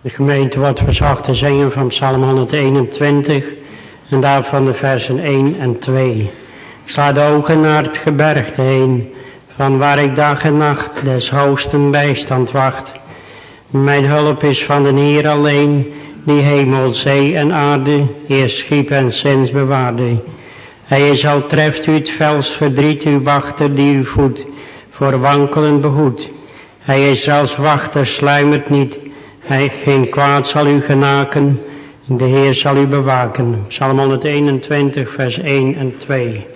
De gemeente wordt verzocht te zingen van Psalm 121 en daarvan de versen 1 en 2. Ik sla de ogen naar het gebergte heen, van waar ik dag en nacht des hoogsten bijstand wacht. Mijn hulp is van de Heer alleen, die hemel, zee en aarde, eerst schiep en sinds bewaarde. Hij is al treft u het vels verdriet, uw wachter die u voedt, voor wankelen behoed. Hij is als wachter, sluimert niet, hij geen kwaad zal u genaken, de Heer zal u bewaken. Psalm 121, vers 1 en 2.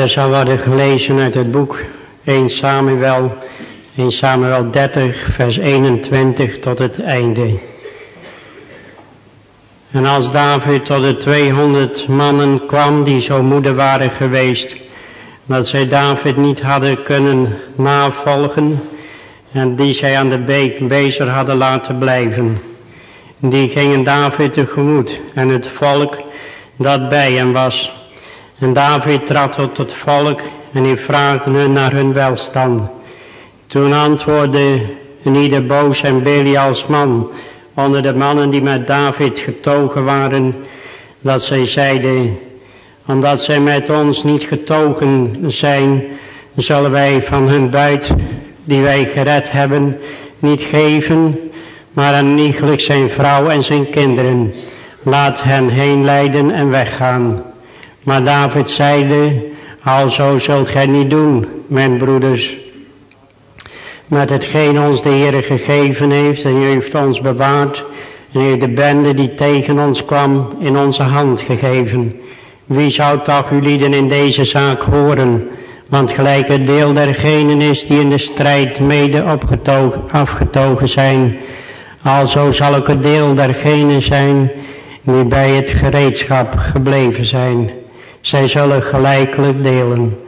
Verder zal worden gelezen uit het boek 1 Samuel, 1 Samuel 30, vers 21 tot het einde. En als David tot de 200 mannen kwam die zo moede waren geweest, dat zij David niet hadden kunnen navolgen en die zij aan de beek bezig hadden laten blijven. Die gingen David tegemoet en het volk dat bij hem was en David trad tot het volk en hij vraagde hun naar hun welstand. Toen antwoordde ieder boos en Belials man onder de mannen die met David getogen waren, dat zij zeiden, omdat zij met ons niet getogen zijn, zullen wij van hun buit die wij gered hebben niet geven, maar aan iegelijk zijn vrouw en zijn kinderen. laat hen heen leiden en weggaan. Maar David zeide, alzo zult gij niet doen, mijn broeders. Met hetgeen ons de Heer gegeven heeft en heeft ons bewaard en heeft de bende die tegen ons kwam in onze hand gegeven. Wie zou toch uw lieden in deze zaak horen? Want gelijk het deel dergenen is die in de strijd mede opgetogen, afgetogen zijn, alzo zal ook het deel dergenen zijn die bij het gereedschap gebleven zijn. Zij zullen gelijkelijk delen.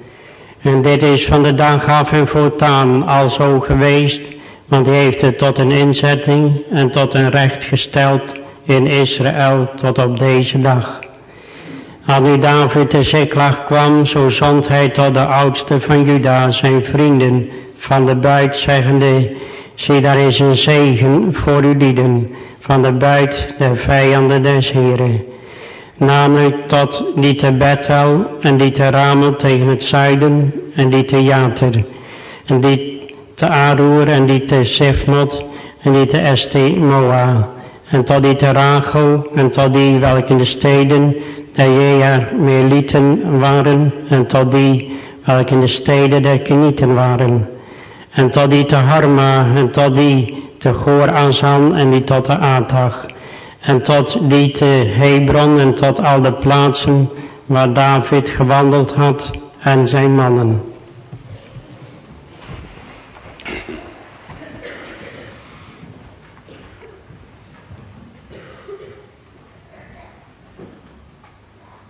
En dit is van de dag af en voortaan al zo geweest, want hij heeft het tot een inzetting en tot een recht gesteld in Israël tot op deze dag. Als nu David de Ziklag kwam, zo zond hij tot de oudste van Juda, zijn vrienden, van de buit, zeggende, zie daar is een zegen voor uw lieden, van de buit der vijanden des Heren. Namelijk tot die te Bethel en die te Ramel tegen het zuiden en die te Jater. En die te Aroer en die te Sifmot en die te Estimoa. En tot die te Rachel en tot die welke in de steden der Jea Meelieten waren. En tot die welke in de steden der Kenieten waren. En tot die te Harma en tot die te Goor en die tot de Atag en tot die te Hebron en tot al de plaatsen waar David gewandeld had en zijn mannen.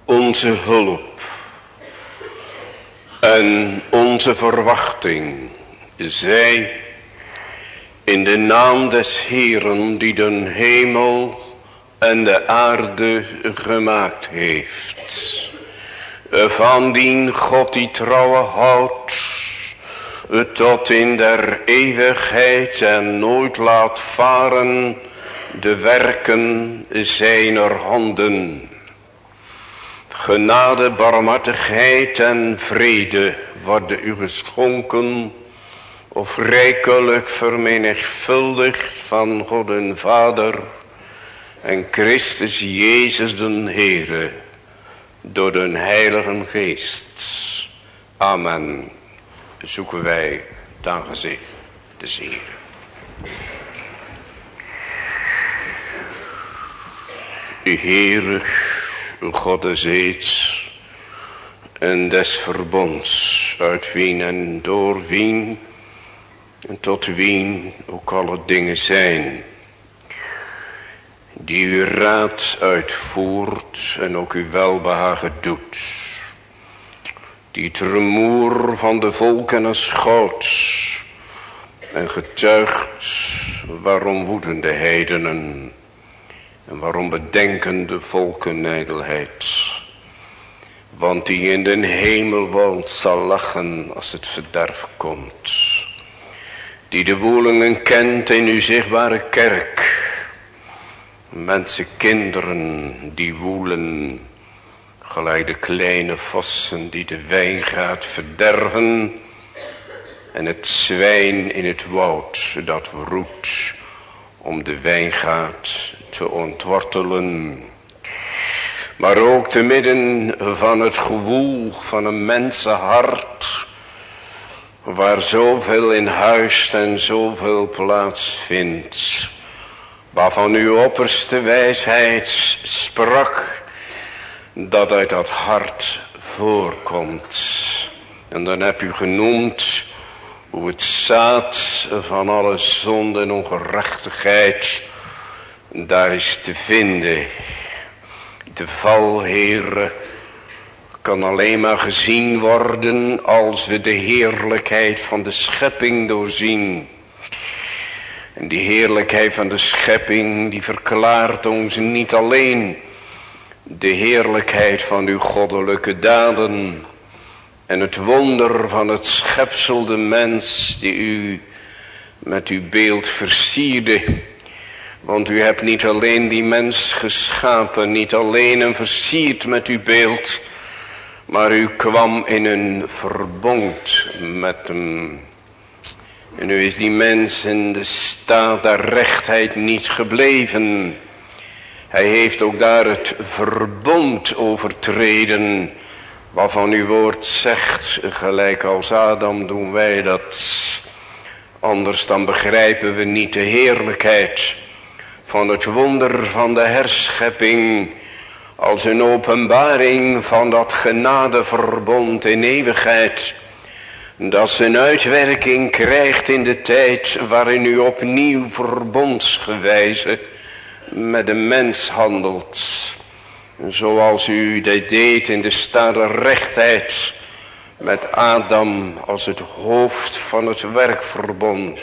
Onze hulp en onze verwachting zij in de naam des Heeren die den hemel en de aarde gemaakt heeft. Van dien God die trouwe houdt, tot in der eeuwigheid en nooit laat varen de werken zijner handen. Genade, barmhartigheid en vrede worden u geschonken, of rijkelijk vermenigvuldigd van God en Vader, en Christus Jezus den Heere door den Heilige Geest. Amen. Zoeken wij het aangezicht des Heeren. Heere, God des Eeds en des verbonds, uit wien en door wien en tot wien ook alle dingen zijn die uw raad uitvoert en ook uw welbehagen doet. Die het rumoer van de volken aanschouwt en getuigt waarom woedende heidenen en waarom bedenken de volken nijdelheid. Want die in den hemel woont zal lachen als het verderf komt. Die de woelingen kent in uw zichtbare kerk Mensenkinderen die woelen, gelijk de kleine vossen die de wijn gaat verderven, en het zwijn in het woud dat roept om de wijngaard te ontwortelen. Maar ook te midden van het gewoel van een mensenhart, waar zoveel in huis en zoveel plaats vindt, waarvan uw opperste wijsheid sprak, dat uit dat hart voorkomt. En dan heb u genoemd hoe het zaad van alle zonde en ongerechtigheid daar is te vinden. De val, Heere, kan alleen maar gezien worden als we de heerlijkheid van de schepping doorzien. Die heerlijkheid van de schepping, die verklaart ons niet alleen de heerlijkheid van uw goddelijke daden. En het wonder van het schepsel, de mens, die u met uw beeld versierde. Want u hebt niet alleen die mens geschapen, niet alleen hem versierd met uw beeld. Maar u kwam in een verbond met hem. En nu is die mens in de staat der rechtheid niet gebleven. Hij heeft ook daar het verbond overtreden. Waarvan uw woord zegt, gelijk als Adam doen wij dat. Anders dan begrijpen we niet de heerlijkheid van het wonder van de herschepping. Als een openbaring van dat genadeverbond in eeuwigheid. Dat zijn uitwerking krijgt in de tijd waarin u opnieuw verbondsgewijze met de mens handelt. Zoals u dat deed in de stare rechtheid met Adam als het hoofd van het werkverbond.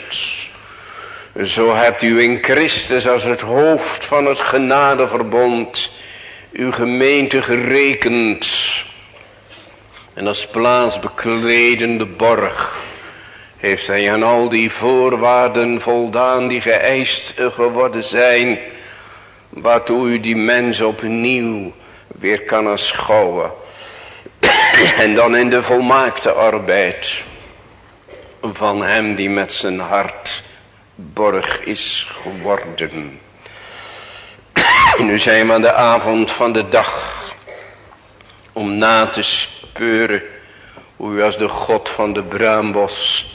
Zo hebt u in Christus als het hoofd van het genadeverbond uw gemeente gerekend. En als plaatsbekledende borg heeft hij aan al die voorwaarden voldaan die geëist geworden zijn Waartoe u die mens opnieuw weer kan aanschouwen. En dan in de volmaakte arbeid van hem die met zijn hart borg is geworden. Nu zijn we aan de avond van de dag om na te speuren hoe u als de God van de bruinbos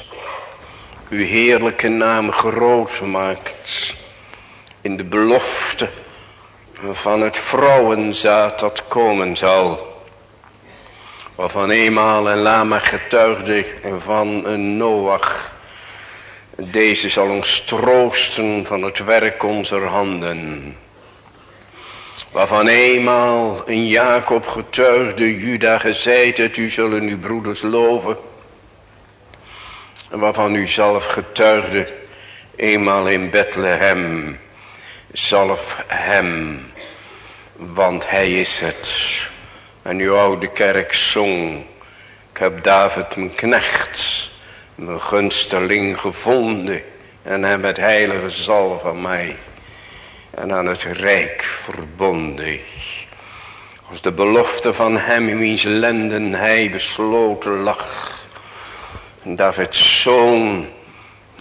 uw heerlijke naam groot maakt in de belofte van het vrouwenzaad dat komen zal. Waarvan eenmaal en Lama getuigde van een Noach. Deze zal ons troosten van het werk onze handen. Waarvan eenmaal een Jacob getuigde, Juda gezeid het, u zullen uw broeders loven. En waarvan u zelf getuigde, eenmaal in Bethlehem, zalf hem want hij is het. En uw oude kerk zong, ik heb David mijn knecht, mijn gunsteling gevonden en hem met heilige zal van mij en aan het rijk verbonden. Als de belofte van hem in wiens lenden hij besloten lag. Davids zoon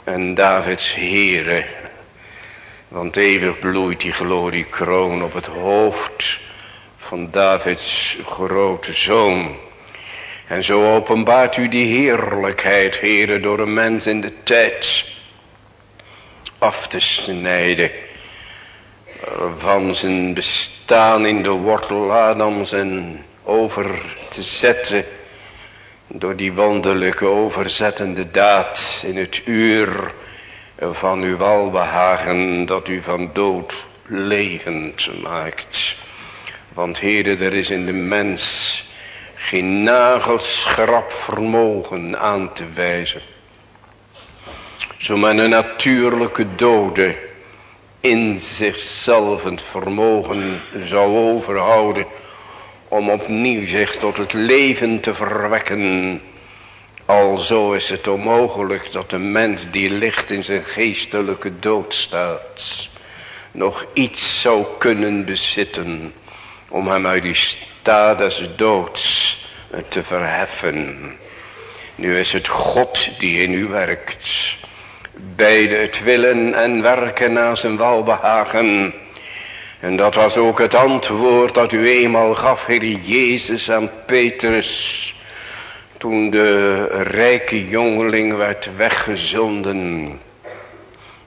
en Davids here want eeuwig bloeit die gloriekroon op het hoofd van Davids grote zoon. En zo openbaart u die heerlijkheid, heren, door een mens in de tijd af te snijden. Van zijn bestaan in de wortel Adams en over te zetten door die wonderlijke overzettende daad in het uur van uw welbehagen dat u van dood levend maakt. Want Heere, er is in de mens geen nagelschrap vermogen aan te wijzen. Zo men natuurlijke dode in zichzelf het vermogen zou overhouden om opnieuw zich tot het leven te verwekken Alzo is het onmogelijk dat de mens die ligt in zijn geestelijke dood staat, nog iets zou kunnen bezitten om hem uit die staat des doods te verheffen. Nu is het God die in u werkt, beide het willen en werken naar zijn welbehagen. En dat was ook het antwoord dat u eenmaal gaf, Heer Jezus aan Petrus toen de rijke jongeling werd weggezonden.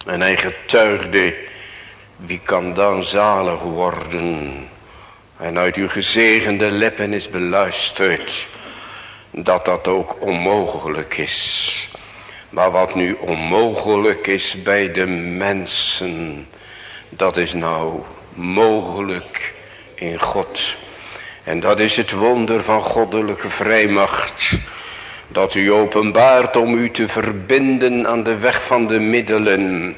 En hij getuigde, wie kan dan zalig worden? En uit uw gezegende lippen is beluisterd dat dat ook onmogelijk is. Maar wat nu onmogelijk is bij de mensen, dat is nou mogelijk in God. En dat is het wonder van goddelijke vrijmacht. Dat u openbaart om u te verbinden aan de weg van de middelen.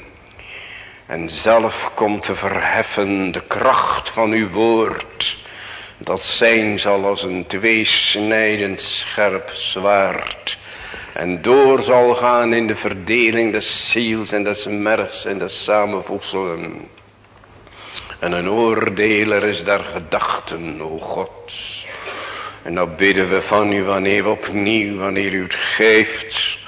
En zelf komt te verheffen de kracht van uw woord. Dat zijn zal als een tweesnijdend scherp zwaard. En door zal gaan in de verdeling des ziels en des mergs en des samenvoegselen. En een oordeler is daar gedachten, o God. En nou bidden we van u wanneer opnieuw, wanneer u het geeft,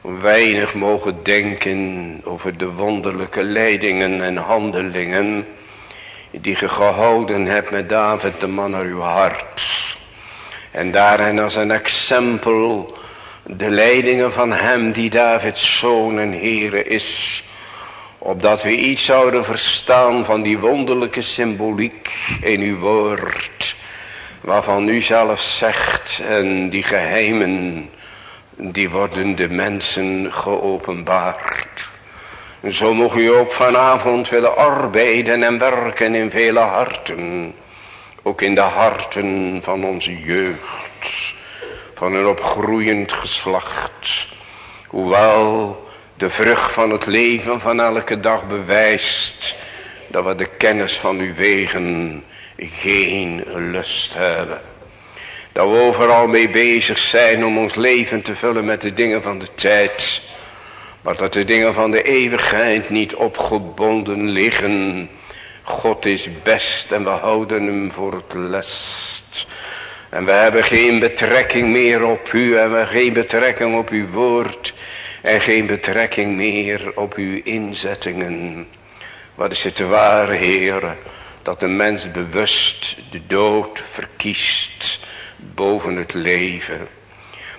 weinig mogen denken over de wonderlijke leidingen en handelingen die ge gehouden hebt met David de man naar uw hart. En daarin als een exempel de leidingen van hem die Davids zoon en Heere is. Opdat we iets zouden verstaan van die wonderlijke symboliek in uw woord. Waarvan u zelf zegt en die geheimen die worden de mensen geopenbaard. Zo mocht u ook vanavond willen arbeiden en werken in vele harten. Ook in de harten van onze jeugd. Van een opgroeiend geslacht. Hoewel de vrucht van het leven van elke dag bewijst. Dat we de kennis van uw wegen geen lust hebben. Dat we overal mee bezig zijn om ons leven te vullen met de dingen van de tijd. Maar dat de dingen van de eeuwigheid niet opgebonden liggen. God is best en we houden hem voor het lest. En we hebben geen betrekking meer op u en we hebben geen betrekking op uw woord. En geen betrekking meer op uw inzettingen. Wat is het ware, Heer, dat de mens bewust de dood verkiest boven het leven.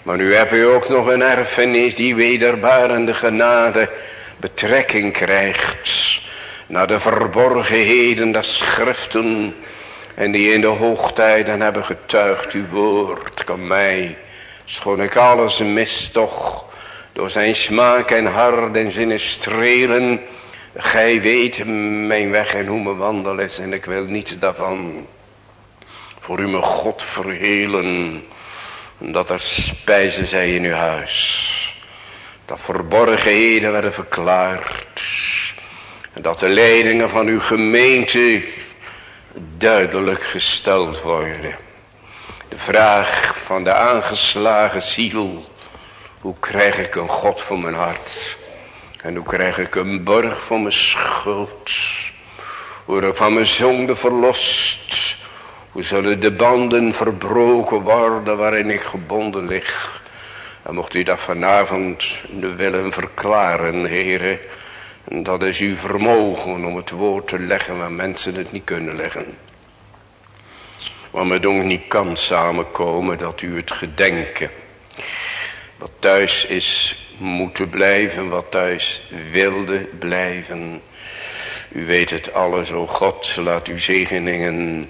Maar nu heb u ook nog een erfenis die wederbarende genade betrekking krijgt. Naar de verborgenheden der schriften. En die in de hoogtijden hebben getuigd uw woord. Kan mij, schoon ik alles mis toch. Door zijn smaak en hart en zinnen strelen. Gij weet mijn weg en hoe mijn wandel is. En ik wil niets daarvan. Voor u mijn God verhelen dat er spijzen zij in uw huis. Dat verborgenheden werden verklaard. En dat de leidingen van uw gemeente duidelijk gesteld worden. De vraag van de aangeslagen ziel. Hoe krijg ik een God voor mijn hart? En hoe krijg ik een borg voor mijn schuld? Hoe ik van mijn zonde verlost? Hoe zullen de banden verbroken worden waarin ik gebonden lig. En mocht u dat vanavond willen verklaren, heren. Dat is uw vermogen om het woord te leggen waar mensen het niet kunnen leggen. Want het ook niet kan samenkomen dat u het gedenken. Wat thuis is moeten blijven, wat thuis wilde blijven. U weet het alles, o God, laat uw zegeningen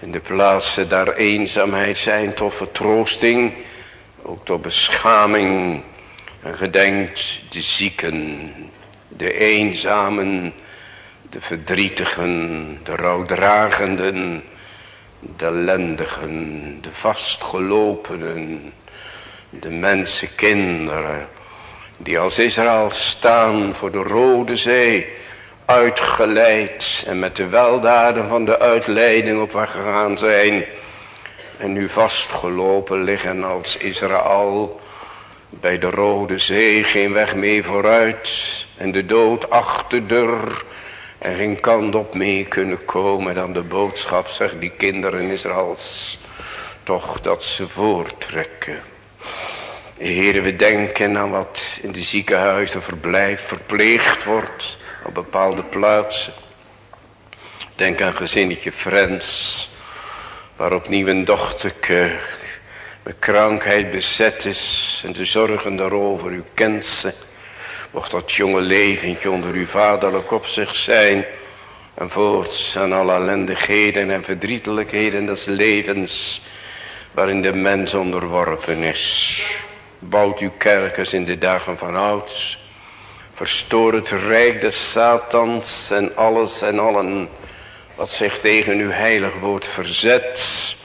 in de plaatsen daar eenzaamheid zijn tot vertroosting, ook tot beschaming. En gedenkt de zieken, de eenzamen, de verdrietigen, de rouwdragenden, de ellendigen, de vastgelopenen, de mensenkinderen, die als Israël staan voor de Rode Zee, uitgeleid en met de weldaden van de uitleiding op weg gegaan zijn en nu vastgelopen liggen als Israël bij de Rode Zee, geen weg meer vooruit en de dood achter en geen kant op mee kunnen komen dan de boodschap, zegt die kinderen Israëls, toch dat ze voortrekken. Heren, we denken aan wat in de ziekenhuizen verblijf verpleegd wordt op bepaalde plaatsen. Denk aan gezinnetje Frens, waar opnieuw een dochterke met krankheid bezet is en de zorgen daarover, u kent ze. Mocht dat jonge leventje onder uw vaderlijk op zich zijn en voorts aan alle ellendigheden en verdrietelijkheden des levens waarin de mens onderworpen is. Bouwt uw kerkers in de dagen van ouds Verstoor het rijk des Satans en alles en allen wat zich tegen uw heilig woord verzet.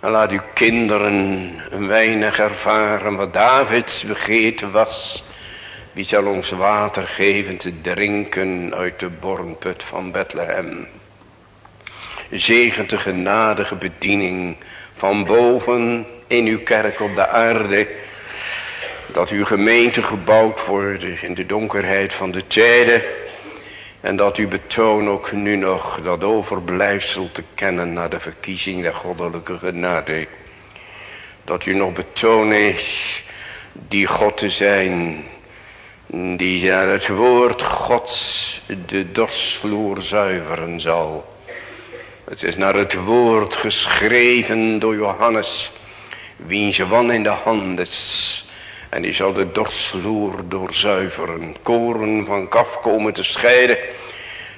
En laat uw kinderen een weinig ervaren wat Davids begeten was. Wie zal ons water geven te drinken uit de bornput van Bethlehem. Zegent de genadige bediening van boven in uw kerk op de aarde dat uw gemeente gebouwd wordt in de donkerheid van de tijden. En dat u betoont ook nu nog dat overblijfsel te kennen naar de verkiezing der goddelijke genade. Dat u nog betoont die God te zijn. Die naar het woord Gods de dorsvloer zuiveren zal. Het is naar het woord geschreven door Johannes, wiens wan in de hand is. En die zal de dorsloer doorzuiveren, koren van kaf komen te scheiden.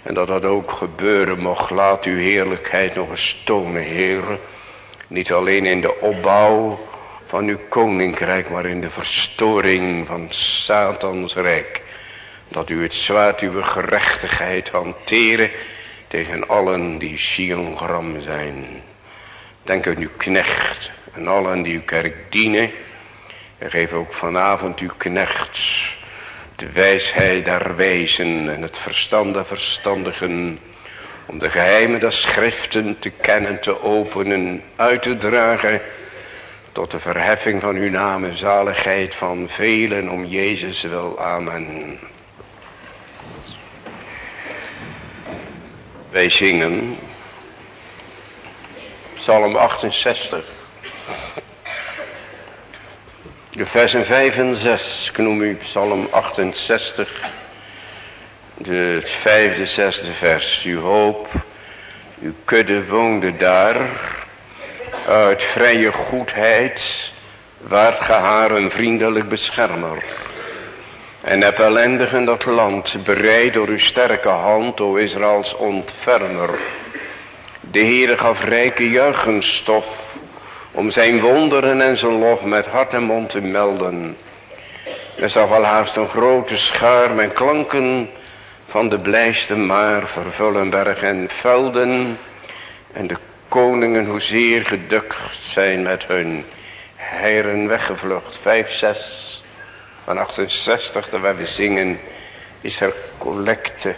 En dat dat ook gebeuren mocht, laat uw heerlijkheid nog eens tonen, Heer. Niet alleen in de opbouw van uw koninkrijk, maar in de verstoring van Satans rijk. Dat u het zwaard uw gerechtigheid hanteren tegen allen die Sion zijn. Denk aan uw knecht en allen die uw kerk dienen. En geef ook vanavond uw knecht de wijsheid der wijzen en het verstand der verstandigen. Om de geheimen der schriften te kennen, te openen, uit te dragen. Tot de verheffing van uw naam en zaligheid van velen om Jezus wil. Amen. Wij zingen Psalm 68. De versen 5 en 6, ik noem u Psalm 68. De, het vijfde, zesde vers. Uw hoop, uw kudde woonde daar. Uit vrije goedheid waart ge haar een vriendelijk beschermer. En heb ellendig in dat land, bereid door uw sterke hand, o Israëls ontfermer. De Heere gaf rijke juichenstof, om zijn wonderen en zijn lof met hart en mond te melden. Er zag wel haast een grote schaar met klanken van de blijste maar vervullen berg en velden. En de koningen hoezeer gedukt zijn met hun heren weggevlucht. Vijf, zes van 68, terwijl we zingen, is er collecte.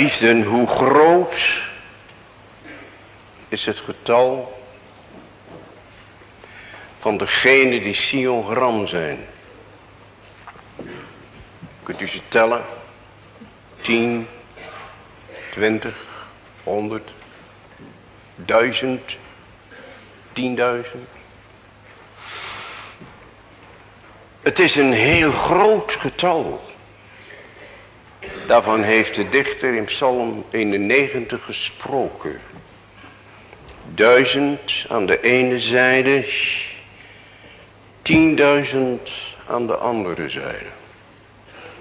Geliefden, hoe groot is het getal van degenen die Sion zijn. Kunt u ze tellen? 10, 20, 100, 1000, 10.000. Het is een heel groot getal. Daarvan heeft de dichter in Psalm 91 gesproken. Duizend aan de ene zijde, tienduizend aan de andere zijde.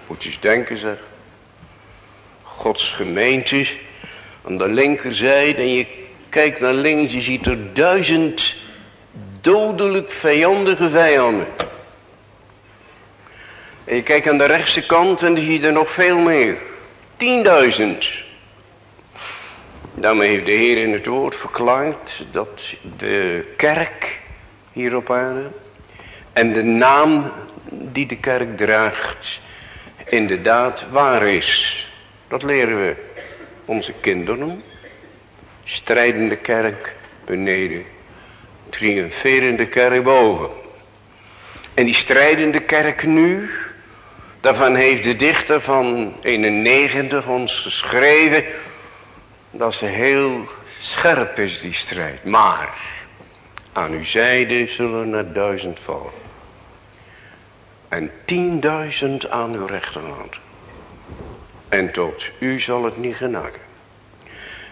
Moet je eens denken zeg. Gods gemeente aan de linkerzijde en je kijkt naar links, je ziet er duizend dodelijk vijandige vijanden. En je kijkt aan de rechtse kant en dan zie je er nog veel meer. Tienduizend. Daarmee heeft de Heer in het woord verklaard dat de kerk hier op aarde en de naam die de kerk draagt inderdaad waar is. Dat leren we onze kinderen. Strijdende kerk beneden, triomferende kerk boven. En die strijdende kerk nu, daarvan heeft de dichter van 91 ons geschreven, dat ze heel scherp is die strijd. Maar aan uw zijde zullen er duizend vallen. En tienduizend aan uw rechterhand. En tot u zal het niet genaken.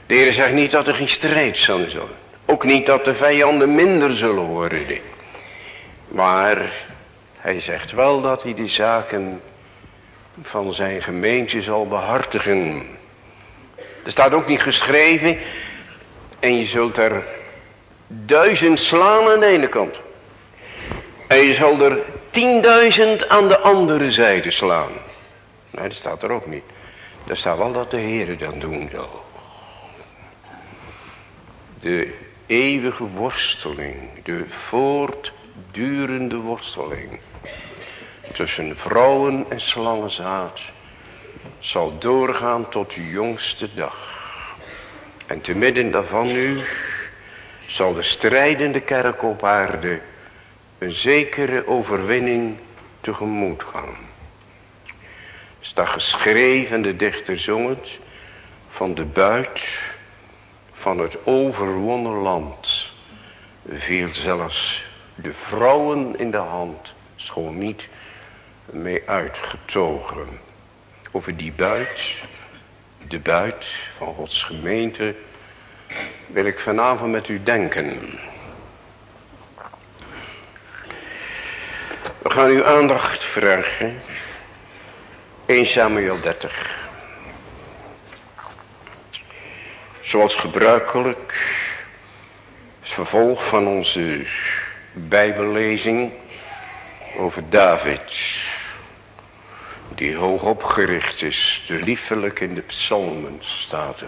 De Heer zegt niet dat er geen strijd zal zijn. Ook niet dat de vijanden minder zullen worden. Maar hij zegt wel dat hij de zaken van zijn gemeente zal behartigen. Er staat ook niet geschreven. En je zult er duizend slaan aan de ene kant. En je zal er tienduizend aan de andere zijde slaan. Nee, dat staat er ook niet. Er staat wel dat de Heer dat doen zal. De eeuwige worsteling, de voortdurende worsteling tussen vrouwen en slangenzaad zal doorgaan tot de jongste dag. En te midden daarvan nu zal de strijdende kerk op aarde een zekere overwinning tegemoet gaan. Staat geschreven, de dichter zong het, van de buit van het overwonnen land viel zelfs de vrouwen in de hand, schoon niet mee uitgetogen. Over die buit, de buit van Gods gemeente, wil ik vanavond met u denken. We gaan uw aandacht vragen. 1 Samuel 30. Zoals gebruikelijk, het vervolg van onze bijbellezing over David. Die hoog opgericht is, de liefelijk in de psalmen staat er.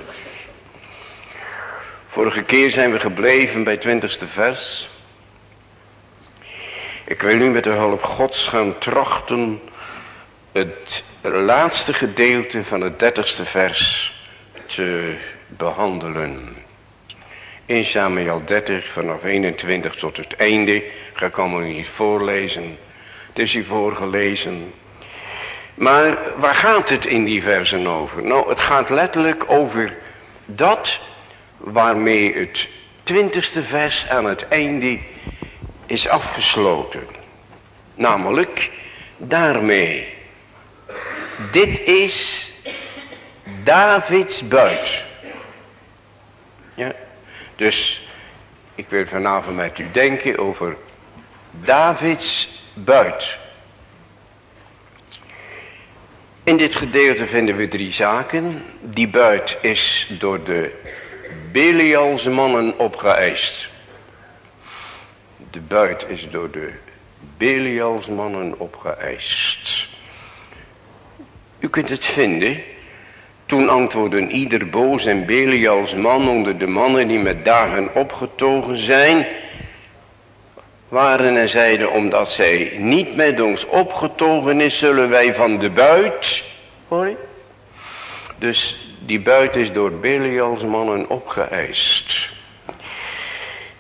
Vorige keer zijn we gebleven bij het twintigste vers. Ik wil nu met de hulp gods gaan trachten het laatste gedeelte van het dertigste vers te behandelen. In Samuel 30 vanaf 21 tot het einde. Ga ik allemaal niet voorlezen. Het is hier voorgelezen. Maar waar gaat het in die versen over? Nou, het gaat letterlijk over dat waarmee het twintigste vers aan het einde is afgesloten. Namelijk daarmee. Dit is Davids buit. Ja, dus ik wil vanavond met u denken over Davids buit. In dit gedeelte vinden we drie zaken. Die buit is door de Belials mannen opgeëist. De buit is door de Belials mannen opgeëist. U kunt het vinden. Toen antwoordden ieder boos en Belials man onder de mannen die met dagen opgetogen zijn. Waren en zeiden omdat zij niet met ons opgetogen is zullen wij van de buit. Hoor je? Dus Die buit is door Belials mannen opgeëist.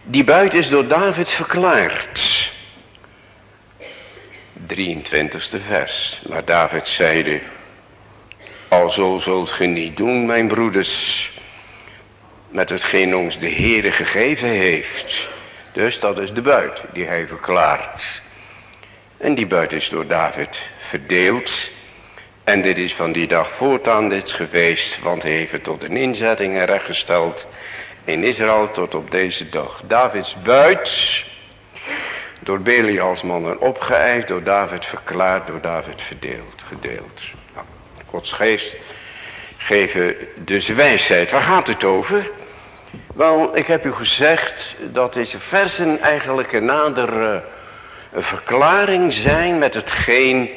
Die buit is door David verklaard. 23e vers. Maar David zeide. Alzo zult ge niet doen, mijn broeders. Met hetgeen ons de Heere gegeven heeft. Dus dat is de buit die hij verklaart. En die buit is door David verdeeld. En dit is van die dag voortaan dit geweest. Want hij heeft tot een inzetting rechtgesteld. In Israël tot op deze dag. Davids buit. Door Belials mannen opgeëist. Door David verklaard. Door David verdeeld. Gedeeld. Nou, Gods geest geven dus wijsheid. Waar gaat het over? Wel, ik heb u gezegd dat deze versen eigenlijk een nadere een verklaring zijn met hetgeen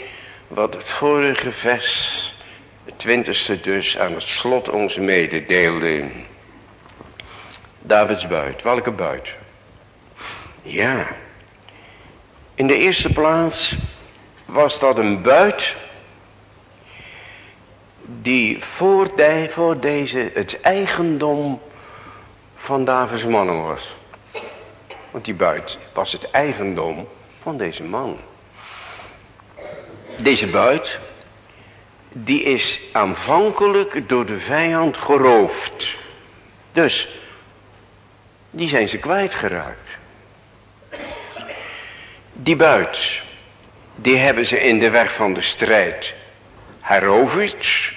wat het vorige vers, het twintigste dus, aan het slot ons mededeelde. Davids buit. Welke buit? Ja. In de eerste plaats was dat een buit die voor, voor deze het eigendom van Davids mannen was. Want die buit was het eigendom van deze man. Deze buit, die is aanvankelijk door de vijand geroofd. Dus, die zijn ze kwijtgeraakt. Die buit, die hebben ze in de weg van de strijd heroverd.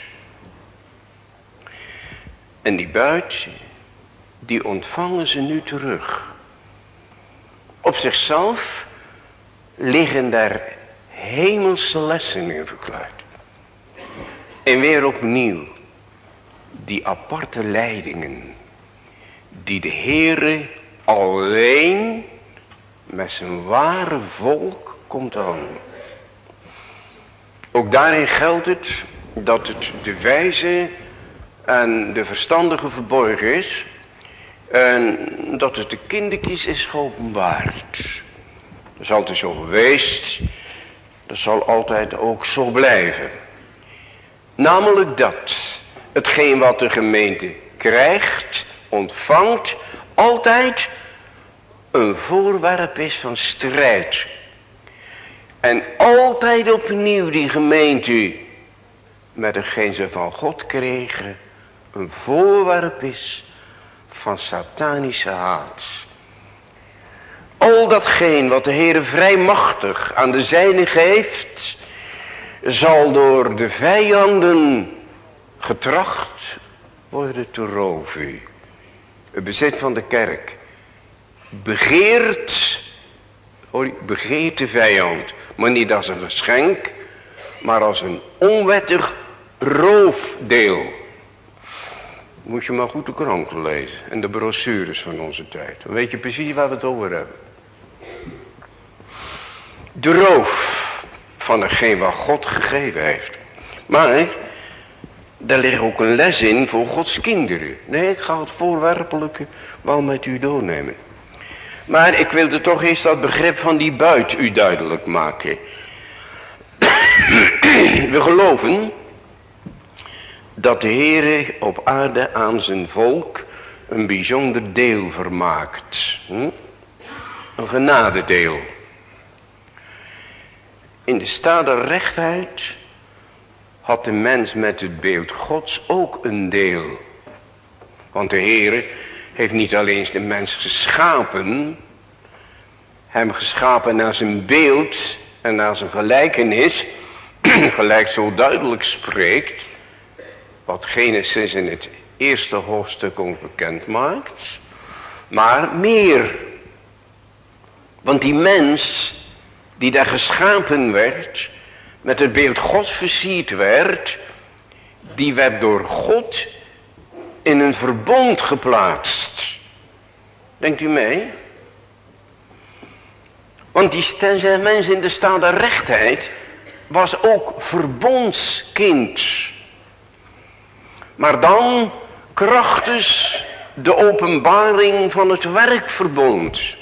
En die buit, die ontvangen ze nu terug. Op zichzelf liggen daar hemelse lessen in verklaard. En weer opnieuw die aparte leidingen die de Heere alleen met zijn ware volk komt aan. Ook daarin geldt het dat het de wijze en de verstandige verborgen is. En dat het de kinderkies is geopenbaard. Dat is altijd zo geweest. Dat zal altijd ook zo blijven. Namelijk dat hetgeen wat de gemeente krijgt, ontvangt, altijd een voorwerp is van strijd. En altijd opnieuw die gemeente met hetgeen ze van God kregen, een voorwerp is van satanische haat. Al datgene wat de Heere vrijmachtig aan de zijne geeft, zal door de vijanden getracht worden te roven. Het bezit van de kerk begeert, begeert de vijand, maar niet als een geschenk, maar als een onwettig roofdeel. Moet je maar goed de kranten lezen en de brochures van onze tijd. Dan weet je precies waar we het over hebben de roof van hetgeen wat God gegeven heeft. Maar daar ligt ook een les in voor Gods kinderen. Nee, ik ga het voorwerpelijke wel met u doornemen. Maar ik wilde toch eerst dat begrip van die buit u duidelijk maken. We geloven dat de Heer op aarde aan zijn volk een bijzonder deel vermaakt. Hm? Een genadedeel. In de staat der rechtheid had de mens met het beeld gods ook een deel. Want de Heere heeft niet alleen de mens geschapen, hem geschapen naar zijn beeld en naar zijn gelijkenis, gelijk zo duidelijk spreekt, wat Genesis in het eerste hoofdstuk ons bekend maakt, maar meer. Want die mens die daar geschapen werd, met het beeld Gods versierd werd, die werd door God in een verbond geplaatst. Denkt u mee? Want die mens in de staat der rechtheid was ook verbondskind. Maar dan krachtens de openbaring van het werkverbond.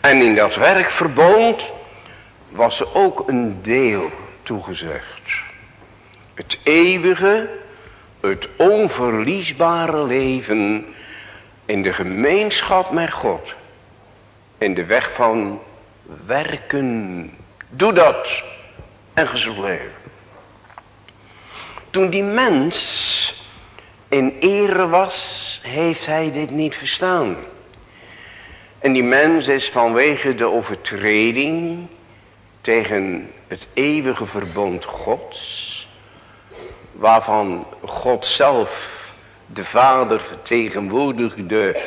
En in dat werkverbond was ze ook een deel toegezegd. Het eeuwige, het onverliesbare leven in de gemeenschap met God. In de weg van werken. Doe dat en gezond leven. Toen die mens in ere was, heeft hij dit niet verstaan. En die mens is vanwege de overtreding tegen het eeuwige verbond Gods, waarvan God zelf, de Vader, vertegenwoordigde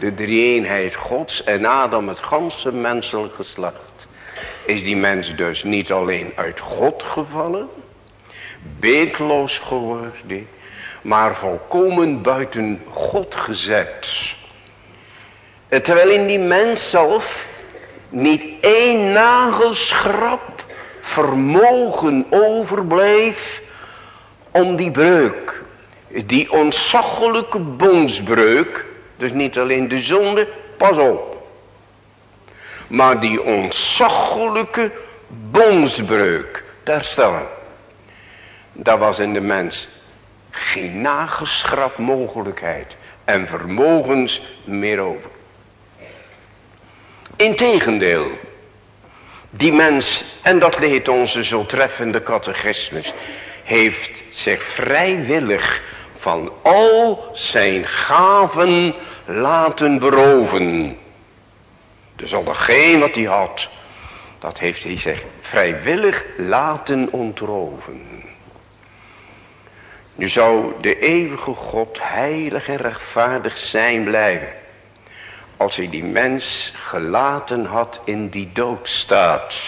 de drie-eenheid Gods en Adam het ganse menselijk geslacht, is die mens dus niet alleen uit God gevallen, beetloos geworden, maar volkomen buiten God gezet. Terwijl in die mens zelf niet één nagelschrap vermogen overbleef om die breuk, die ontzaglijke bondsbreuk, dus niet alleen de zonde, pas op, maar die ontzaglijke bondsbreuk te herstellen. Daar was in de mens geen nageschrap mogelijkheid en vermogens meer over. Integendeel, die mens, en dat leert onze zo treffende catechismus, heeft zich vrijwillig van al zijn gaven laten beroven. Dus al geen wat hij had, dat heeft hij zich vrijwillig laten ontroven. Nu zou de eeuwige God heilig en rechtvaardig zijn blijven. Als hij die mens gelaten had in die doodstaat.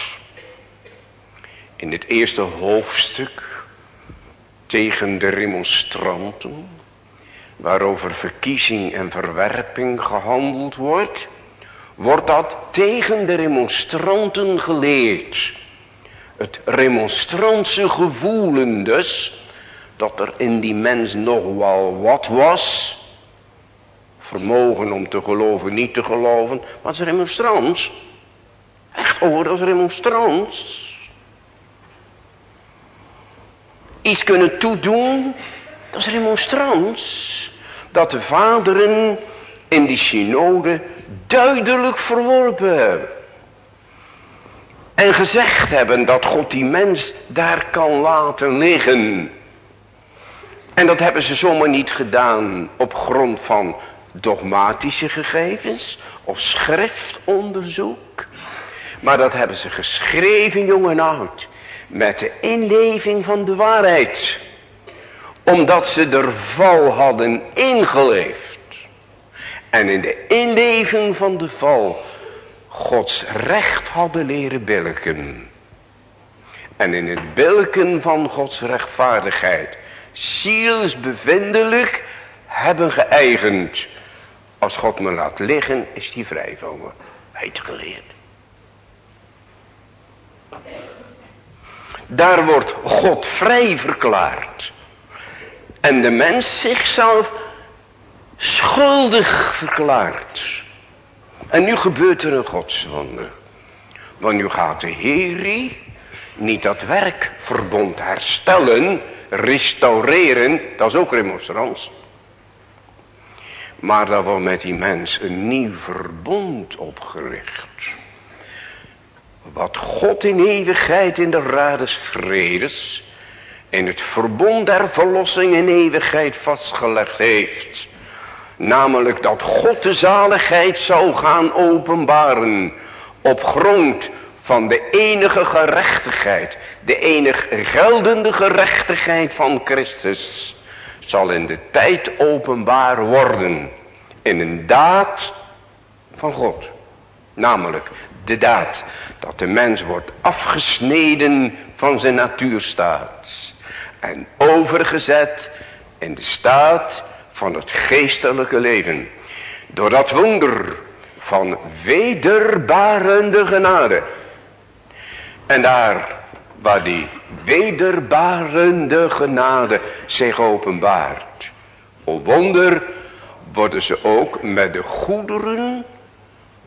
In het eerste hoofdstuk tegen de remonstranten. Waarover verkiezing en verwerping gehandeld wordt. Wordt dat tegen de remonstranten geleerd. Het remonstrantse gevoelen dus dat er in die mens nog wel wat was. Vermogen om te geloven, niet te geloven. Maar het is remonstrans. Echt hoor, is remonstrans. Iets kunnen toedoen, dat is remonstrans. Dat de vaderen in die synode duidelijk verworpen hebben. En gezegd hebben dat God die mens daar kan laten liggen. En dat hebben ze zomaar niet gedaan op grond van dogmatische gegevens of schriftonderzoek. Maar dat hebben ze geschreven jong en oud met de inleving van de waarheid. Omdat ze er val hadden ingeleefd. En in de inleving van de val Gods recht hadden leren bilken. En in het bilken van Gods rechtvaardigheid zielsbevindelijk hebben geëigend. Als God me laat liggen, is die vrij van me. Heet geleerd. Daar wordt God vrij verklaard. En de mens zichzelf schuldig verklaart. En nu gebeurt er een godswonde. Want nu gaat de Heer niet dat werkverbond herstellen restaureren, dat is ook remonstrans. Maar dat wordt met die mens een nieuw verbond opgericht. Wat God in eeuwigheid in de raad des vredes, in het verbond der verlossing in eeuwigheid vastgelegd heeft. Namelijk dat God de zaligheid zou gaan openbaren op grond van de enige gerechtigheid, de enige geldende gerechtigheid van Christus, zal in de tijd openbaar worden in een daad van God. Namelijk de daad dat de mens wordt afgesneden van zijn natuurstaat en overgezet in de staat van het geestelijke leven. Door dat wonder van wederbarende genade en daar waar die wederbarende genade zich openbaart. O wonder worden ze ook met de goederen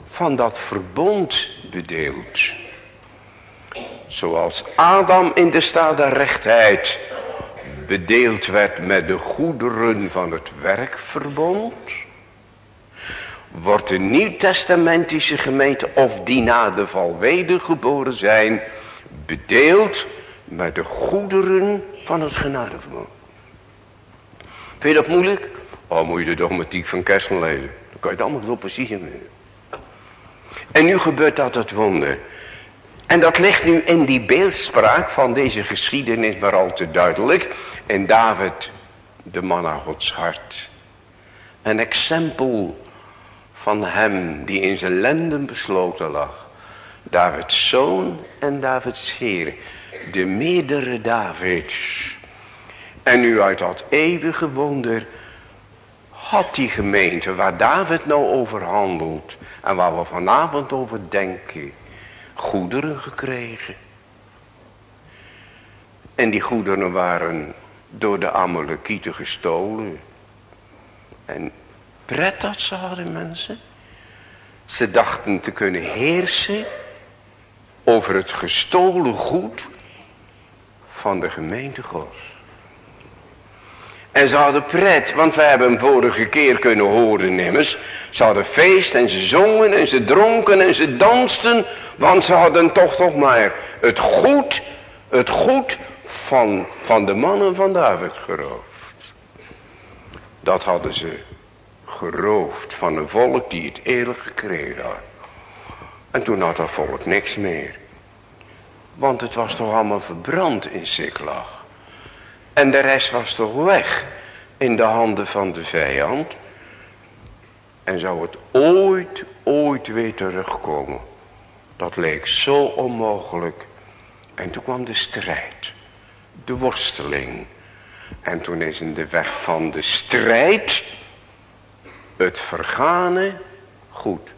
van dat verbond bedeeld. Zoals Adam in de staat der rechtheid bedeeld werd met de goederen van het werkverbond, wordt de nieuwtestamentische gemeente of die na de val wedergeboren zijn, bedeeld met de goederen van het genadeverbond. Vind je dat moeilijk? Oh, moet je de dogmatiek van Kersten lezen. Dan kan je het allemaal zo precies in. En nu gebeurt dat het wonder. En dat ligt nu in die beeldspraak van deze geschiedenis maar al te duidelijk. In David, de man aan Gods hart. Een exempel van hem die in zijn lenden besloten lag. Davids zoon en Davids heer. De meerdere Davids. En nu uit dat eeuwige wonder had die gemeente waar David nou over handelt. En waar we vanavond over denken goederen gekregen. En die goederen waren door de Amalekieten gestolen. En pret dat ze hadden mensen. Ze dachten te kunnen heersen over het gestolen goed van de gemeente Gods. En ze hadden pret, want we hebben hem vorige keer kunnen horen immers. Ze hadden feest en ze zongen en ze dronken en ze dansten. Want ze hadden toch toch maar het goed, het goed van, van de mannen van David geroofd. Dat hadden ze geroofd van een volk die het eerlijk gekregen had. En toen had dat volk niks meer. Want het was toch allemaal verbrand in Siklag. En de rest was toch weg in de handen van de vijand. En zou het ooit, ooit weer terugkomen. Dat leek zo onmogelijk. En toen kwam de strijd. De worsteling. En toen is in de weg van de strijd. Het vergane goed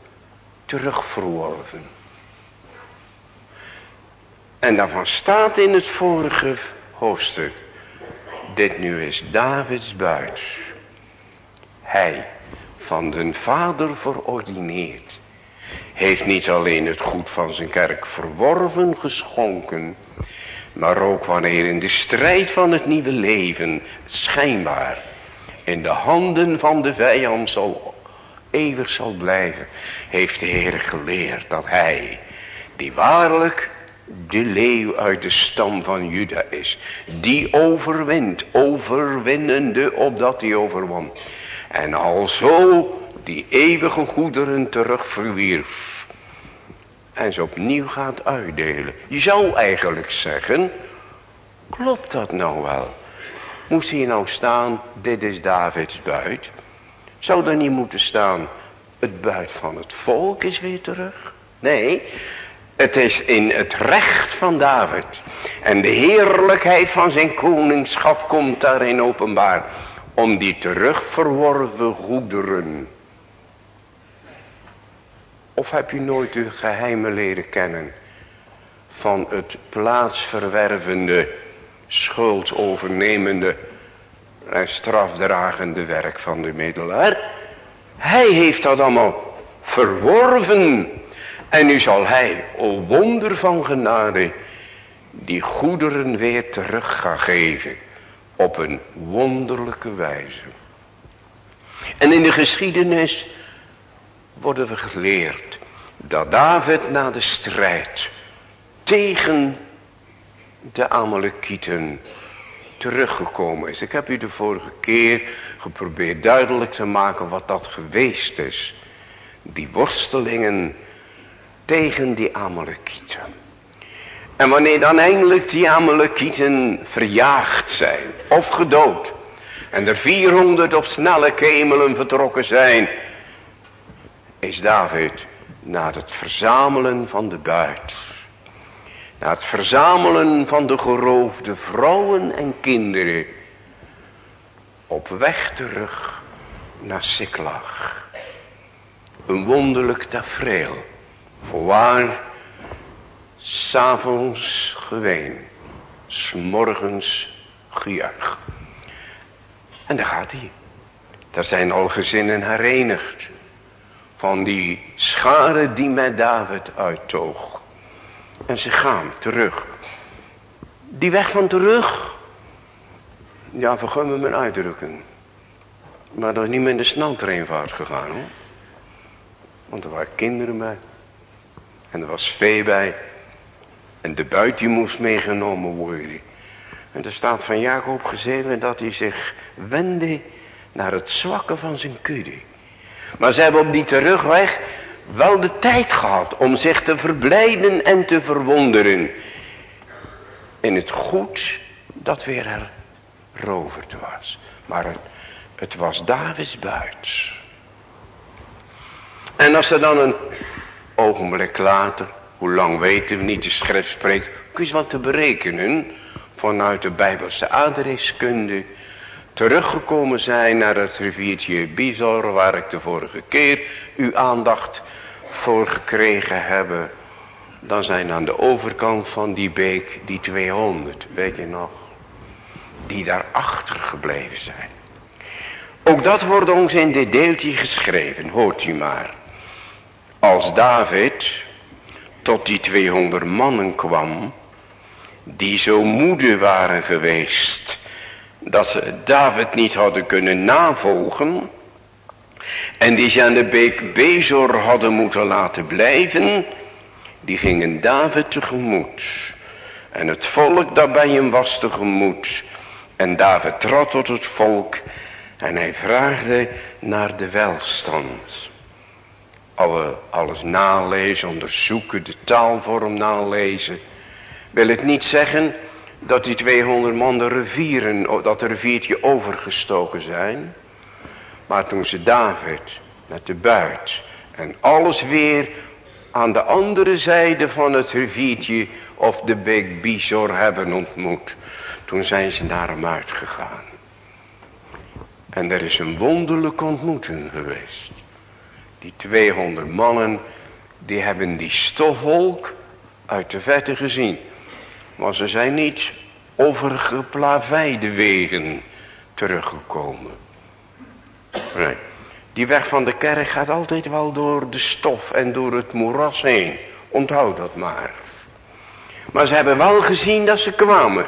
terugverworven. En daarvan staat in het vorige hoofdstuk. Dit nu is Davids buit. Hij, van den vader verordineerd, heeft niet alleen het goed van zijn kerk verworven geschonken, maar ook wanneer in de strijd van het nieuwe leven, schijnbaar, in de handen van de vijand zal, eeuwig zal blijven, heeft de Heer geleerd dat hij, die waarlijk de leeuw uit de stam van Juda is. Die overwint, overwinnende opdat hij overwon. En alzo die eeuwige goederen terug verwierf. En ze opnieuw gaat uitdelen. Je zou eigenlijk zeggen, klopt dat nou wel? Moest hier nou staan, dit is Davids buit? Zou er niet moeten staan, het buit van het volk is weer terug? Nee, het is in het recht van David. En de heerlijkheid van zijn koningschap komt daarin openbaar. Om die terugverworven goederen. Of heb je nooit de geheimen leren kennen. Van het plaatsverwervende, schuldovernemende en strafdragende werk van de middelaar. Hij heeft dat allemaal verworven en nu zal hij, o wonder van genade, die goederen weer terug gaan geven. Op een wonderlijke wijze. En in de geschiedenis worden we geleerd dat David na de strijd tegen de Amalekieten teruggekomen is. Ik heb u de vorige keer geprobeerd duidelijk te maken wat dat geweest is. Die worstelingen tegen die Amalekieten. En wanneer dan eindelijk die Amalekieten verjaagd zijn of gedood. En er 400 op snelle kemelen vertrokken zijn. Is David na het verzamelen van de buit. Na het verzamelen van de geroofde vrouwen en kinderen. Op weg terug naar Siklag. Een wonderlijk tafereel. Voorwaar, s'avonds geween, s'morgens gejuich. En daar gaat hij. Daar zijn al gezinnen herenigd. Van die scharen die met David uittoog. En ze gaan terug. Die weg van terug. Ja, vergun me mijn uitdrukking. Maar dat is niet met de sneltreinvaart gegaan hoor. Want er waren kinderen bij. En er was vee bij. En de buit die moest meegenomen worden. En er staat van Jacob gezegd dat hij zich wendde naar het zwakke van zijn kudde. Maar ze hebben op die terugweg wel de tijd gehad om zich te verblijden en te verwonderen. In het goed dat weer heroverd was. Maar het, was Davids buit. En als ze dan een ogenblik later, hoe lang weten we niet, de schrift spreekt, kun je wat te berekenen vanuit de Bijbelse adreskunde teruggekomen zijn naar het riviertje Bizor, waar ik de vorige keer uw aandacht voor gekregen heb. Dan zijn aan de overkant van die beek die 200, weet je nog, die daar achter gebleven zijn. Ook dat wordt ons in dit deeltje geschreven, hoort u maar. Als David tot die 200 mannen kwam, die zo moede waren geweest, dat ze David niet hadden kunnen navolgen, en die ze aan de beek Bezor hadden moeten laten blijven, die gingen David tegemoet. En het volk dat bij hem was tegemoet. En David trad tot het volk en hij vraagde naar de welstand. Alle, alles nalezen, onderzoeken, de taalvorm nalezen. Wil het niet zeggen dat die 200 man de rivieren, dat de riviertje overgestoken zijn. Maar toen ze David met de buit en alles weer aan de andere zijde van het riviertje of de beek Bizor hebben ontmoet. Toen zijn ze naar hem uitgegaan. En er is een wonderlijke ontmoeting geweest. Die 200 mannen, die hebben die stofwolk uit de verte gezien. Maar ze zijn niet over geplaveide wegen teruggekomen. Nee. Die weg van de kerk gaat altijd wel door de stof en door het moeras heen. Onthoud dat maar. Maar ze hebben wel gezien dat ze kwamen.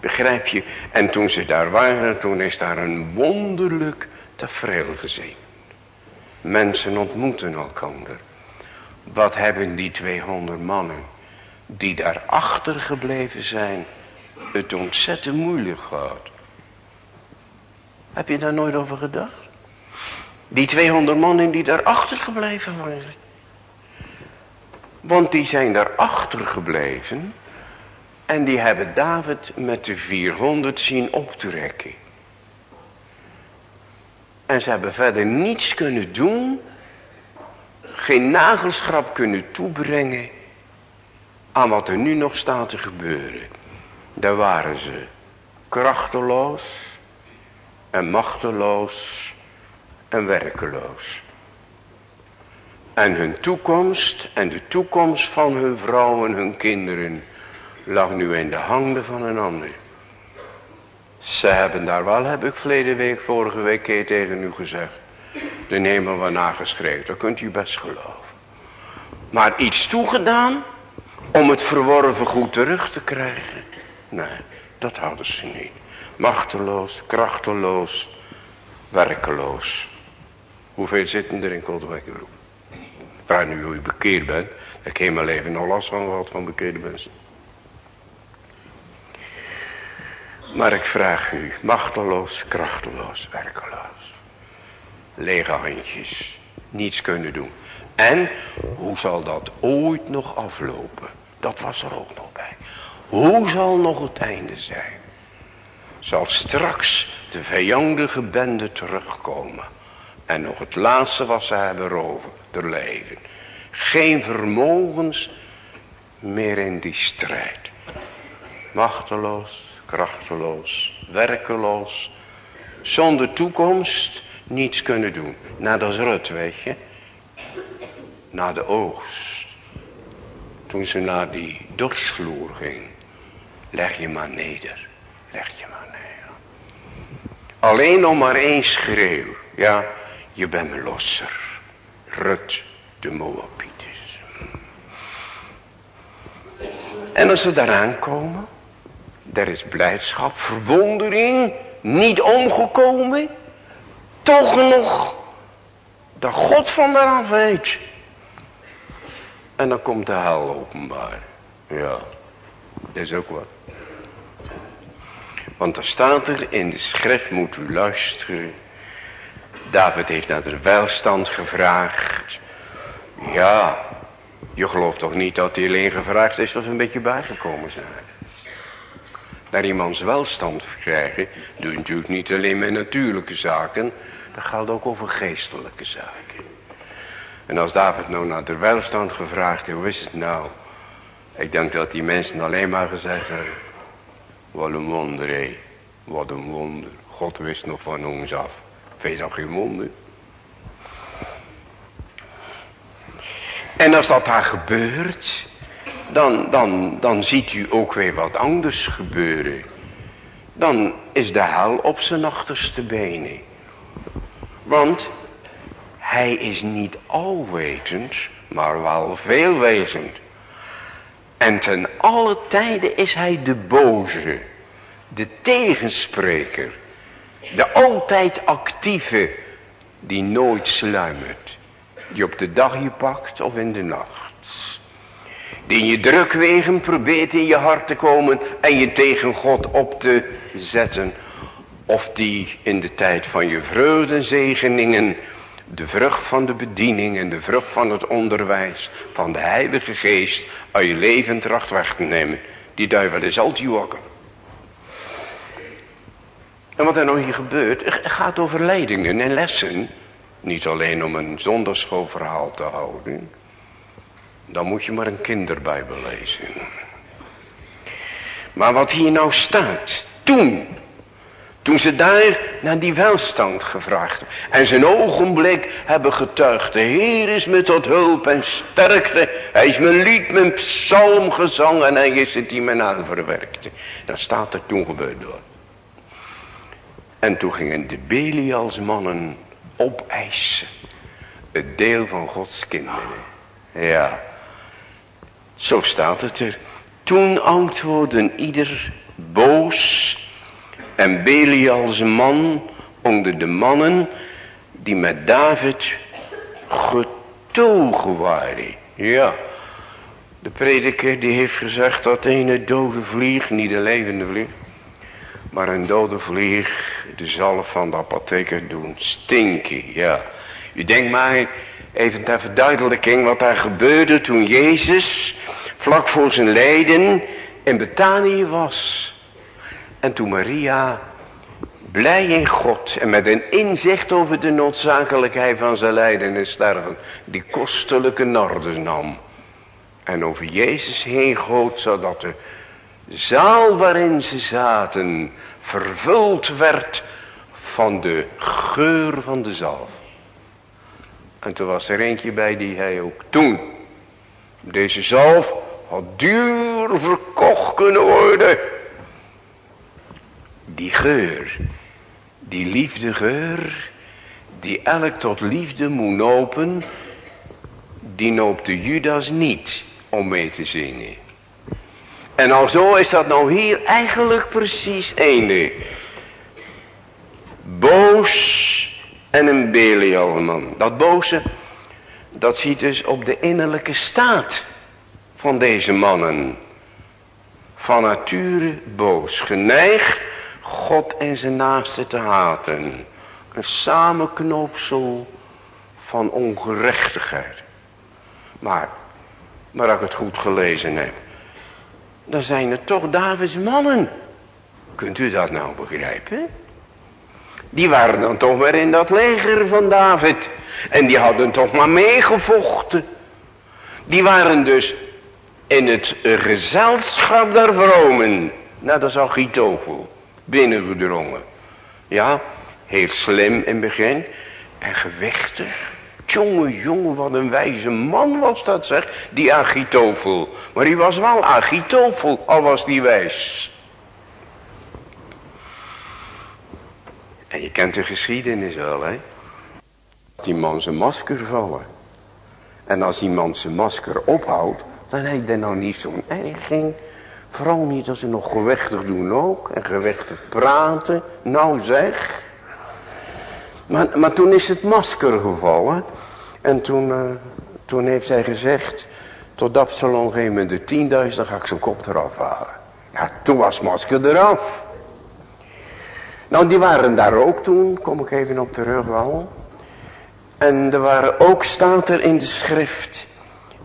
Begrijp je? En toen ze daar waren, toen is daar een wonderlijk tafereel gezien. Mensen ontmoeten elkaar. Wat hebben die 200 mannen die daar achter gebleven zijn het ontzettend moeilijk gehad. Heb je daar nooit over gedacht? Die 200 mannen die daar achter gebleven waren. Want die zijn daar achter gebleven. En die hebben David met de 400 zien optrekken. En ze hebben verder niets kunnen doen. Geen nagelschrap kunnen toebrengen. Aan wat er nu nog staat te gebeuren. Daar waren ze krachteloos en machteloos en werkeloos. En hun toekomst en de toekomst van hun vrouwen en hun kinderen lag nu in de handen van een ander. Ze hebben daar wel, heb ik verleden week, vorige week keer tegen u gezegd. De hemel was nageschreven, dat kunt u best geloven. Maar iets toegedaan om het verworven goed terug te krijgen. Nee, dat hadden ze niet. Machteloos, krachteloos, werkeloos. Hoeveel zitten er in Koldwijkerbroek? Waar nu hoe u bekeerd bent. Ik heb mijn leven nog last van wat van bekeerde mensen. Maar ik vraag u, machteloos, krachteloos, werkeloos. Lege handjes, niets kunnen doen. En hoe zal dat ooit nog aflopen? Dat was er ook nog bij. Hoe zal nog het einde zijn? Zal straks de vijandige bende terugkomen. En nog het laatste wat ze hebben roven, de leven. Geen vermogens meer in die strijd. Machteloos, krachteloos, werkeloos. Zonder toekomst niets kunnen doen. Dat is Rut, weet je. Na de oogst. Toen ze naar die dorsvloer ging. Leg je maar neder. Leg je maar neder. Alleen om maar één schreeuw. Ja, je bent me losser. Rut de Moabites. En als ze daaraan komen. Er is blijdschap, verwondering. niet omgekomen, toch nog de God van de af weet. En dan komt de hel openbaar. Ja, dat is ook wat. Want er staat er in de schrift, moet u luisteren. David heeft naar de welstand gevraagd. Ja, je gelooft toch niet dat hij alleen gevraagd is of een beetje bijgekomen zijn. Naar iemands welstand krijgen, doe je natuurlijk niet alleen met natuurlijke zaken. Dat gaat ook over geestelijke zaken. En als David nou naar de welstand gevraagd heeft, hoe is het nou? Ik denk dat die mensen alleen maar gezegd hebben. Wat een wonder, hé. Wat een wonder. God wist nog van ons af. Vind je geen wonder? En als dat daar gebeurt, dan, dan, dan ziet u ook weer wat anders gebeuren. Dan is de hel op zijn achterste benen. Want hij is niet alwetend, maar wel veelwezend. En ten alle tijden is hij de boze, de tegenspreker, de altijd actieve, die nooit sluimert. Die op de dag je pakt of in de nacht. Die in je drukwegen probeert in je hart te komen en je tegen God op te zetten. Of die in de tijd van je vreugdenzegeningen de vrucht van de bediening en de vrucht van het onderwijs van de Heilige Geest uit je leven tracht weg te nemen. Die duivel is altijd wakker. En wat er nou hier gebeurt, het gaat over leidingen en lessen. Niet alleen om een zonderschoolverhaal te houden. Dan moet je maar een kinderbijbel lezen. Maar wat hier nou staat, toen toen ze daar naar die welstand gevraagd en zijn ogenblik hebben getuigd. De Heer is me tot hulp en sterkte. Hij is mijn lied, mijn psalmgezang en hij is het die mijn aan verwerkte. Dan staat er toen gebeurd door. En toen gingen de Belials mannen opeisen. Het deel van Gods kinderen. Ja. Zo staat het er. Toen antwoordden ieder boos en Belials man onder de mannen die met David getogen waren. Ja, de prediker die heeft gezegd dat een dode vlieg, niet een levende vlieg, maar een dode vlieg de zalf van de apotheker doen stinken. Ja, u denkt maar even ter verduidelijking wat daar gebeurde toen Jezus vlak voor zijn lijden in Betanië was. En toen Maria, blij in God en met een inzicht over de noodzakelijkheid van zijn lijden en sterven, die kostelijke nardus nam. En over Jezus heen goot, zodat de zaal waarin ze zaten vervuld werd van de geur van de zalf. En toen was er eentje bij die hij ook toen. Deze zalf had duur verkocht kunnen worden die geur, die liefdegeur, die elk tot liefde moet nopen, die noopte Judas niet om mee te zingen. En al zo is dat nou hier eigenlijk precies ene. Boos en een Belial Dat boze, dat ziet dus op de innerlijke staat van deze mannen. Van nature boos, geneigd God en zijn naaste te haten. Een samenknoopsel van ongerechtigheid. Maar, maar als ik het goed gelezen heb. Dan zijn het toch Davids mannen. Kunt u dat nou begrijpen? Die waren dan toch weer in dat leger van David. En die hadden toch maar meegevochten. Die waren dus in het gezelschap der vromen. Nou, dat is Agitofel binnengedrongen. Ja, heel slim in het begin. En gewichtig. Jongen, jongen, wat een wijze man was dat zeg. Die Agitofel. Maar die was wel Agitofel, al was die wijs. En je kent de geschiedenis wel, hè. Die man zijn masker vallen. En als iemand zijn masker ophoudt, dan heeft hij nou niet zo'n erging Vooral niet als ze nog gewichtig doen ook. En gewichtig praten. Nou zeg. Maar, maar toen is het masker gevallen. En toen, uh, toen heeft zij gezegd. Tot Absalom geef me de tienduizend. Dan ga ik zijn kop eraf halen. Ja, toen was masker eraf. Nou, die waren daar ook toen. Kom ik even op terug wel. En er waren ook, staat er in de schrift.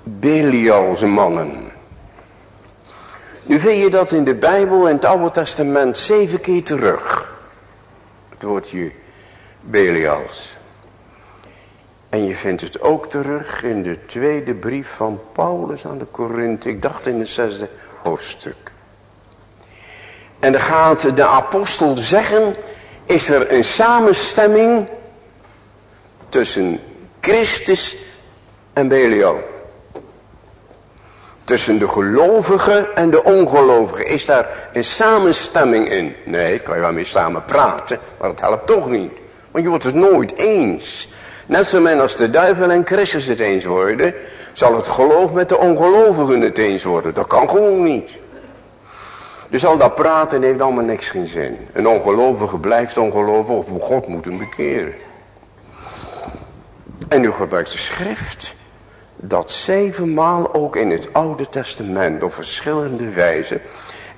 Belials mannen. Nu vind je dat in de Bijbel en het Oude Testament zeven keer terug. Het woordje Belials. En je vindt het ook terug in de tweede brief van Paulus aan de Korinthe. Ik dacht in het zesde hoofdstuk. En dan gaat de apostel zeggen, is er een samenstemming tussen Christus en Belial. Tussen de gelovige en de ongelovige. Is daar een samenstemming in? Nee, kan je wel mee samen praten, maar dat helpt toch niet. Want je wordt het nooit eens. Net zo min als de duivel en Christus het eens worden, zal het geloof met de ongelovigen het eens worden. Dat kan gewoon niet. Dus al dat praten heeft allemaal niks geen zin. Een ongelovige blijft ongelovig of God moet hem bekeren. En nu gebruikt de schrift dat zevenmaal ook in het Oude Testament op verschillende wijzen.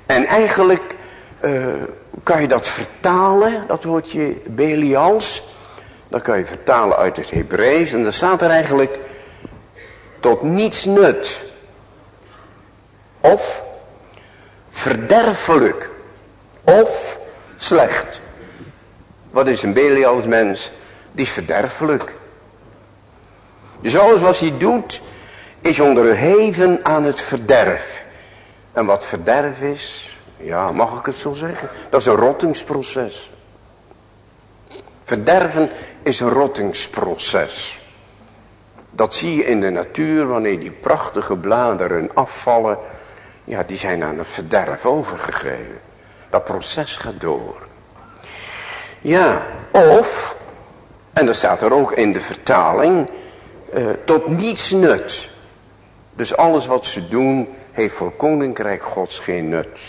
En eigenlijk uh, kan je dat vertalen, dat woordje Belials. Dat kan je vertalen uit het Hebreeuws en daar staat er eigenlijk tot niets nut. Of verderfelijk. Of slecht. Wat is een Belials mens? Die is verderfelijk. Dus alles wat hij doet is onderheven aan het verderf. En wat verderf is, ja mag ik het zo zeggen, dat is een rottingsproces. Verderven is een rottingsproces. Dat zie je in de natuur wanneer die prachtige bladeren afvallen. Ja, die zijn aan het verderf overgegeven. Dat proces gaat door. Ja, of, en dat staat er ook in de vertaling, uh, tot niets nut. Dus alles wat ze doen heeft voor koninkrijk gods geen nut.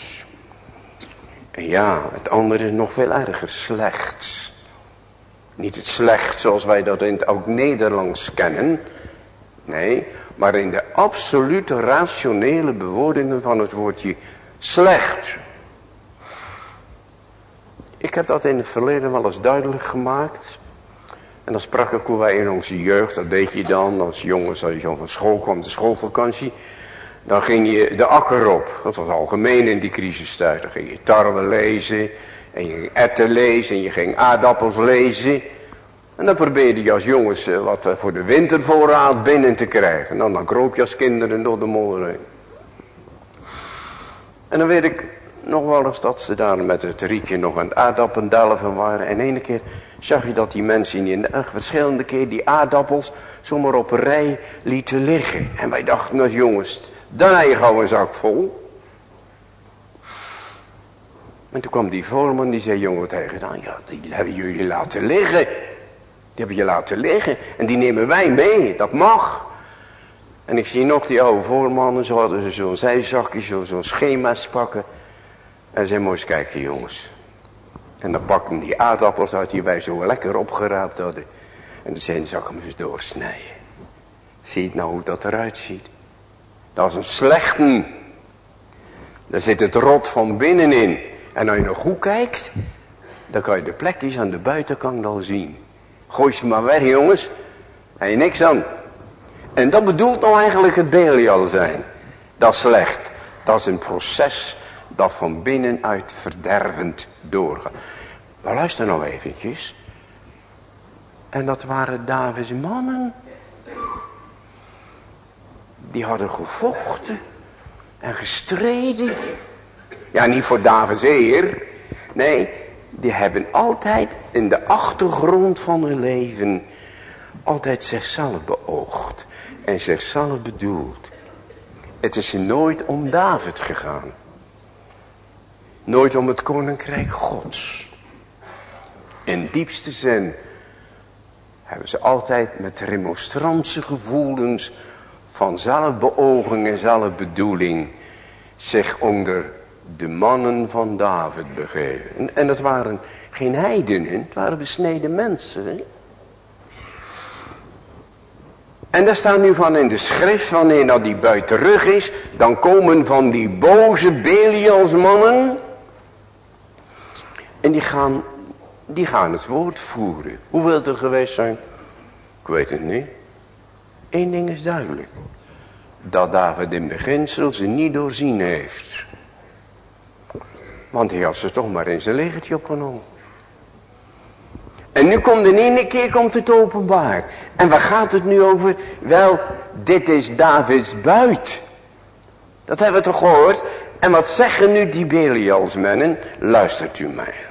En ja, het andere is nog veel erger, slecht. Niet het slecht zoals wij dat in het oud-Nederlands kennen. Nee, maar in de absolute rationele bewoordingen van het woordje slecht. Ik heb dat in het verleden wel eens duidelijk gemaakt. En dan sprak ik hoe wij in onze jeugd, dat deed je dan als jongens, als je van school kwam, de schoolvakantie. Dan ging je de akker op. Dat was algemeen in die crisistijd. Dan ging je tarwe lezen. En je ging etten lezen. En je ging aardappels lezen. En dan probeerde je als jongens eh, wat eh, voor de wintervoorraad binnen te krijgen. En dan, kroop je als kinderen door de molen En dan weet ik nog wel eens dat ze daar met het rietje nog aan het aardappendalven waren. En ene keer zag je dat die mensen in de verschillende keer die aardappels zomaar op een rij lieten liggen. En wij dachten als jongens, dan heb je gauw een zak vol. En toen kwam die voorman die zei, jongen, wat heb je gedaan? Ja, die hebben jullie laten liggen. Die hebben je laten liggen. En die nemen wij mee, dat mag. En ik zie nog die oude voormannen, zo hadden ze zo'n zijzakje, zo'n zo schema's pakken. En zei, mooi eens kijken jongens. En dan pakten die aardappels uit die wij zo lekker opgeraapt hadden. En dan zeiden ze, ik hem eens doorsnijden. Zie je nou hoe dat eruit ziet? Dat is een slechte. Daar zit het rot van binnenin. En als je nog goed kijkt, dan kan je de plekjes aan de buitenkant al zien. Gooi ze maar weg jongens. Je niks aan. En dat bedoelt nou eigenlijk het Belial zijn. Dat is slecht. Dat is een proces dat van binnenuit verdervend doorgaat. Maar luister nou eventjes. En dat waren Davids mannen. Die hadden gevochten en gestreden. Ja, niet voor Davids eer. Nee, die hebben altijd in de achtergrond van hun leven altijd zichzelf beoogd en zichzelf bedoeld. Het is nooit om David gegaan. Nooit om het koninkrijk gods. In diepste zin hebben ze altijd met remonstrantse gevoelens van zelfbeoging en zelfbedoeling zich onder de mannen van David begeven. En dat waren geen heidenen, het waren besneden mensen. En daar staat nu van in de schrift, wanneer dat die buit terug is, dan komen van die boze Belialsmannen. En die gaan, die gaan het woord voeren. Hoeveel er geweest zijn? Ik weet het niet. Eén ding is duidelijk. Dat David in beginsel ze niet doorzien heeft. Want hij had ze toch maar in zijn legertje opgenomen. En nu komt in ene keer komt het openbaar. En waar gaat het nu over? Wel, dit is Davids buit. Dat hebben we toch gehoord? En wat zeggen nu die Belialsmennen? Luistert u maar.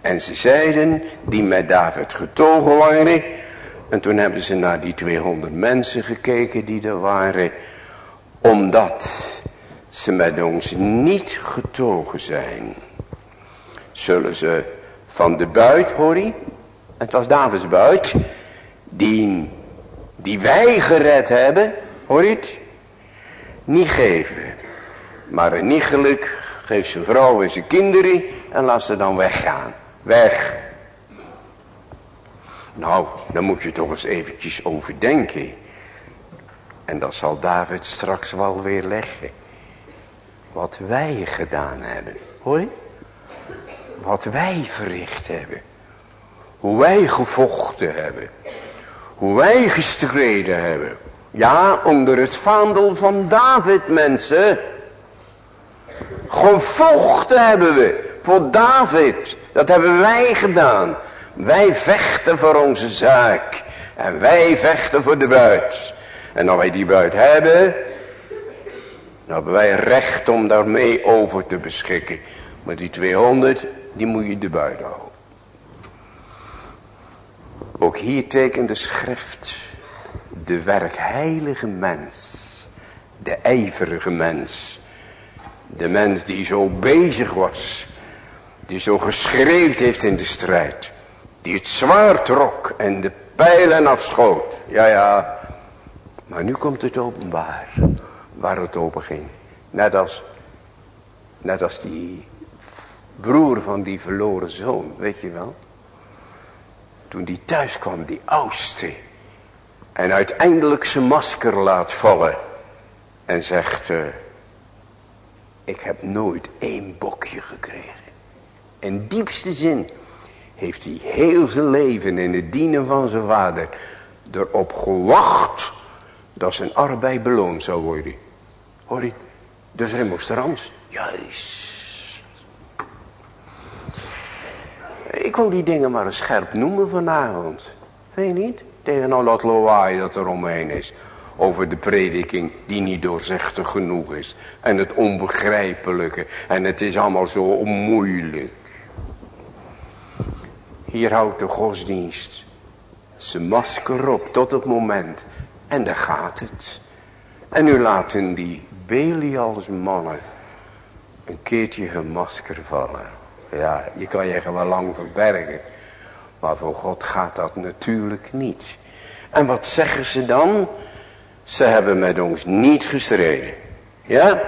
En ze zeiden, die met David getogen waren. En toen hebben ze naar die 200 mensen gekeken die er waren. Omdat ze met ons niet getogen zijn. Zullen ze van de buit, hoor je? Het was Davids buit. Die, die wij gered hebben, hoor je het? Niet geven. Maar een nichtelijk geeft zijn vrouw en zijn kinderen en laat ze dan weggaan. Weg. Nou, dan moet je toch eens eventjes overdenken. En dat zal David straks wel weer leggen. Wat wij gedaan hebben. Hoor je? Wat wij verricht hebben. Hoe wij gevochten hebben. Hoe wij gestreden hebben. Ja, onder het vaandel van David mensen. Gevochten hebben we. Voor David. Dat hebben wij gedaan. Wij vechten voor onze zaak. En wij vechten voor de buit. En als wij die buit hebben. Dan hebben wij recht om daarmee over te beschikken. Maar die 200, die moet je de buiten houden. Ook hier tekent de schrift de werkheilige mens. De ijverige mens. De mens die zo bezig was. Die zo geschreeuwd heeft in de strijd. Die het zwaard trok en de pijlen afschoot. Ja, ja. Maar nu komt het openbaar. Waar het open ging. Net als, net als die broer van die verloren zoon, weet je wel. Toen die thuis kwam, die oudste. En uiteindelijk zijn masker laat vallen. En zegt, uh, ik heb nooit één bokje gekregen. In diepste zin heeft hij heel zijn leven in het dienen van zijn vader erop gewacht dat zijn arbeid beloond zou worden. Hoor je? Dus remonstrans. Juist. Ik wil die dingen maar scherp noemen vanavond. Weet je niet? Tegen al dat lawaai dat er omheen is. Over de prediking die niet doorzichtig genoeg is. En het onbegrijpelijke. En het is allemaal zo moeilijk. Hier houdt de godsdienst zijn masker op tot het moment. En daar gaat het. En nu laten die Belials mannen een keertje hun masker vallen. Ja, je kan je wel lang verbergen. Maar voor God gaat dat natuurlijk niet. En wat zeggen ze dan? Ze hebben met ons niet gestreden. Ja?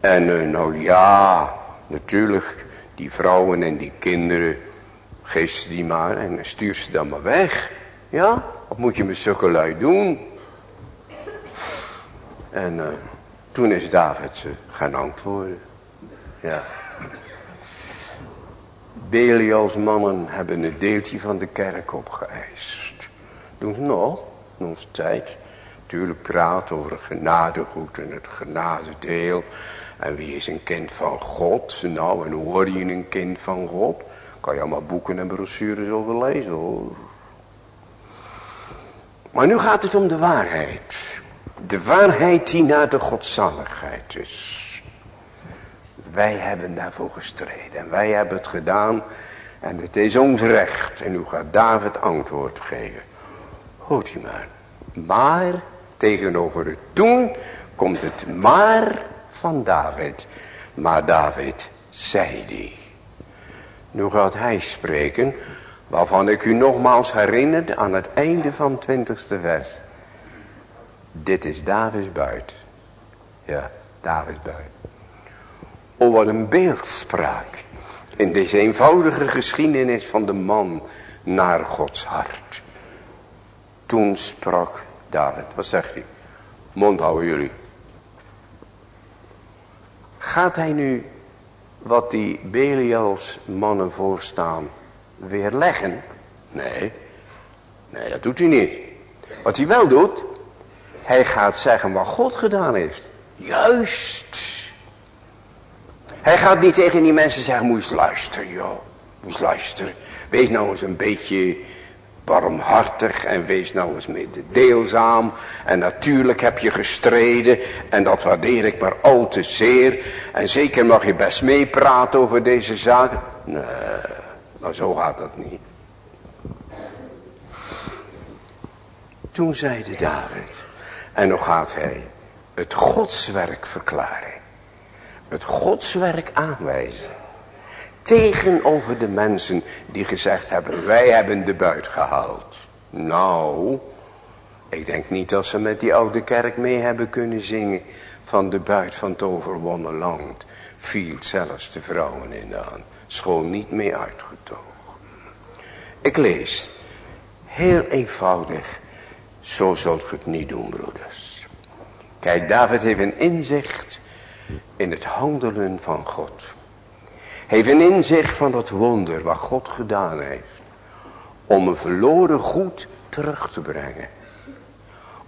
En uh, nou ja, natuurlijk, die vrouwen en die kinderen, geef ze die maar en stuur ze dan maar weg. Ja? Wat moet je met zulke lui doen? En uh, toen is David ze gaan antwoorden. Ja. Belials mannen hebben een deeltje van de kerk opgeëist. Doen ze nog, in onze tijd. Natuurlijk praat over genadegoed en het genadedeel. En wie is een kind van God? Nou, en hoe word je een kind van God? Kan je allemaal boeken en brochures over lezen hoor. Maar nu gaat het om de waarheid. De waarheid die naar de godzaligheid is. Wij hebben daarvoor gestreden. En wij hebben het gedaan. En het is ons recht. En nu gaat David antwoord geven. Hoort u maar. Maar tegenover het doen komt het maar van David. Maar David zei die. Nu gaat hij spreken. Waarvan ik u nogmaals herinner aan het einde van het twintigste vers. Dit is Davids buit. Ja. David bui. Oh, wat een beeldspraak. In deze eenvoudige geschiedenis van de man naar Gods hart. Toen sprak David. Wat zegt hij? Mond houden jullie. Gaat hij nu wat die Belials mannen voorstaan weerleggen? Nee. Nee, dat doet hij niet. Wat hij wel doet. Hij gaat zeggen wat God gedaan heeft. Juist. Hij gaat niet tegen die mensen zeggen, eens luisteren joh. Eens luisteren. Wees nou eens een beetje barmhartig en wees nou eens mededeelzaam. En natuurlijk heb je gestreden en dat waardeer ik maar al te zeer. En zeker mag je best meepraten over deze zaak. Nee, maar zo gaat dat niet. Toen zeide David, en nog gaat hij het godswerk verklaren. Het godswerk aanwijzen. Tegenover de mensen die gezegd hebben, wij hebben de buit gehaald. Nou, ik denk niet dat ze met die oude kerk mee hebben kunnen zingen van de buit van het overwonnen land. Viel zelfs de vrouwen in aan, schoon niet mee uitgetogen. Ik lees, heel eenvoudig, zo zult je het niet doen broeders. Kijk, David heeft een inzicht in het handelen van God heeft een inzicht van dat wonder wat God gedaan heeft. Om een verloren goed terug te brengen.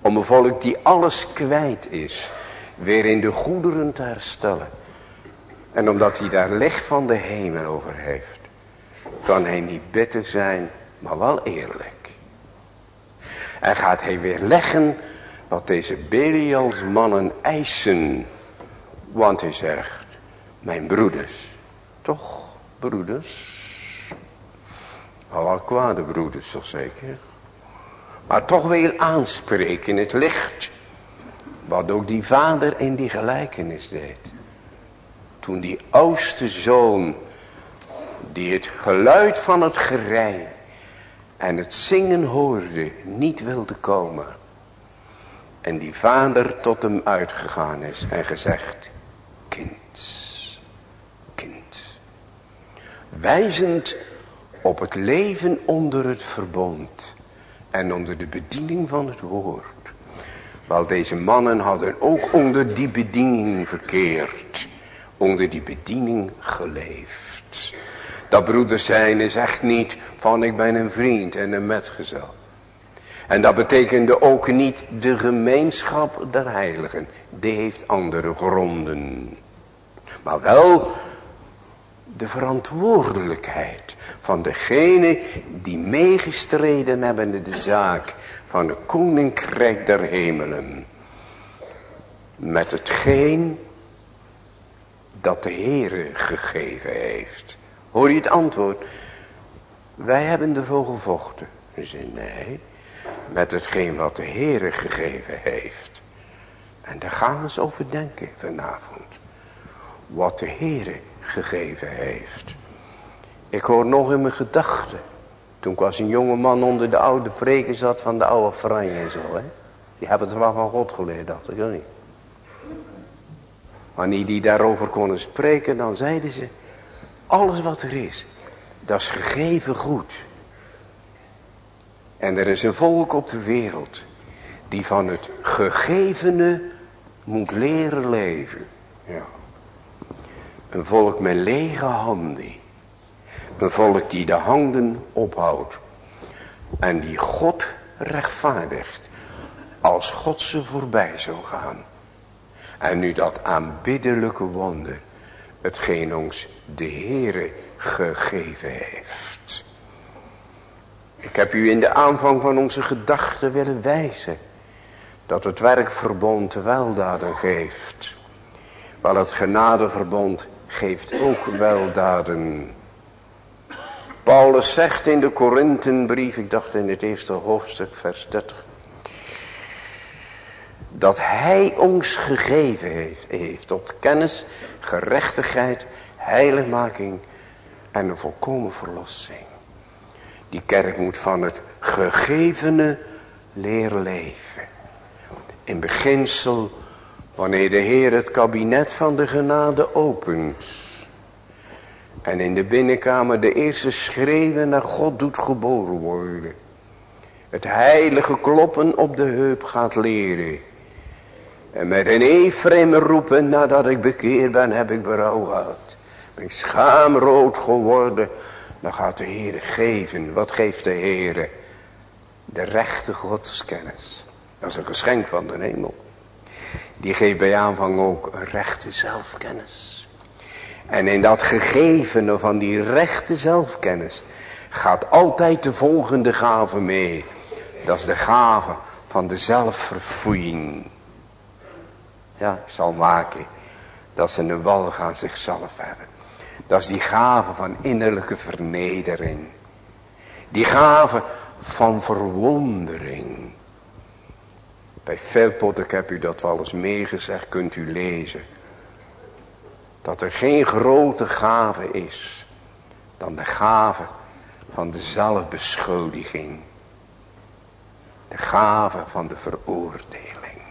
Om een volk die alles kwijt is. Weer in de goederen te herstellen. En omdat hij daar licht van de hemel over heeft. Kan hij niet bitter zijn, maar wel eerlijk. En gaat hij weer leggen wat deze Belials mannen eisen. Want hij zegt, mijn broeders. Toch, broeders? Al wel kwade broeders, toch zeker? Maar toch weer aanspreken in het licht. Wat ook die vader in die gelijkenis deed. Toen die oudste zoon, die het geluid van het gerei en het zingen hoorde, niet wilde komen. En die vader tot hem uitgegaan is en gezegd, kind wijzend op het leven onder het verbond en onder de bediening van het woord. Wel deze mannen hadden ook onder die bediening verkeerd, onder die bediening geleefd. Dat broeder zijn is echt niet van ik ben een vriend en een metgezel. En dat betekende ook niet de gemeenschap der heiligen. Die heeft andere gronden. Maar wel de verantwoordelijkheid van degene die meegestreden hebben in de zaak van het koninkrijk der hemelen. Met hetgeen dat de Heere gegeven heeft. Hoor je het antwoord? Wij hebben ervoor gevochten. Ze nee, met hetgeen wat de Heere gegeven heeft. En daar gaan we eens over denken vanavond. Wat de Heere gegeven heeft. Ik hoor nog in mijn gedachten. Toen ik als een jonge man onder de oude preken zat van de oude Franje en zo. Hè? Die hebben het wel van God geleerd, dacht ik niet. Wanneer die daarover konden spreken, dan zeiden ze. Alles wat er is, dat is gegeven goed. En er is een volk op de wereld die van het gegevene moet leren leven. Een volk met lege handen. Een volk die de handen ophoudt. En die God rechtvaardigt. Als God ze voorbij zou gaan. En nu dat aanbiddelijke wonder. Hetgeen ons de Heere gegeven heeft. Ik heb u in de aanvang van onze gedachten willen wijzen. Dat het werkverbond weldaden geeft. Wel het genadeverbond geeft ook weldaden. Paulus zegt in de Korintenbrief, ik dacht in het eerste hoofdstuk, vers 30. Dat hij ons gegeven heeft, heeft tot kennis, gerechtigheid, heiligmaking en een volkomen verlossing. Die kerk moet van het gegevene leren leven. In beginsel Wanneer de Heer het kabinet van de genade opent. En in de binnenkamer de eerste schreeuwen naar God doet geboren worden. Het heilige kloppen op de heup gaat leren. En met een Ephraim roepen, nadat ik bekeerd ben, heb ik berouw gehad. Ben ik schaamrood geworden. Dan gaat de Heer geven. Wat geeft de Heer? De rechte godskennis. Dat is een geschenk van de hemel. Die geeft bij aanvang ook rechte zelfkennis. En in dat gegeven van die rechte zelfkennis gaat altijd de volgende gave mee. Dat is de gave van de zelfverfoeiing. Ja, ik zal maken dat ze een walg aan zichzelf hebben. Dat is die gave van innerlijke vernedering. Die gave van verwondering. Bij Velpot, ik heb u dat wel eens meegezegd, kunt u lezen. Dat er geen grote gave is dan de gave van de zelfbeschuldiging. De gave van de veroordeling.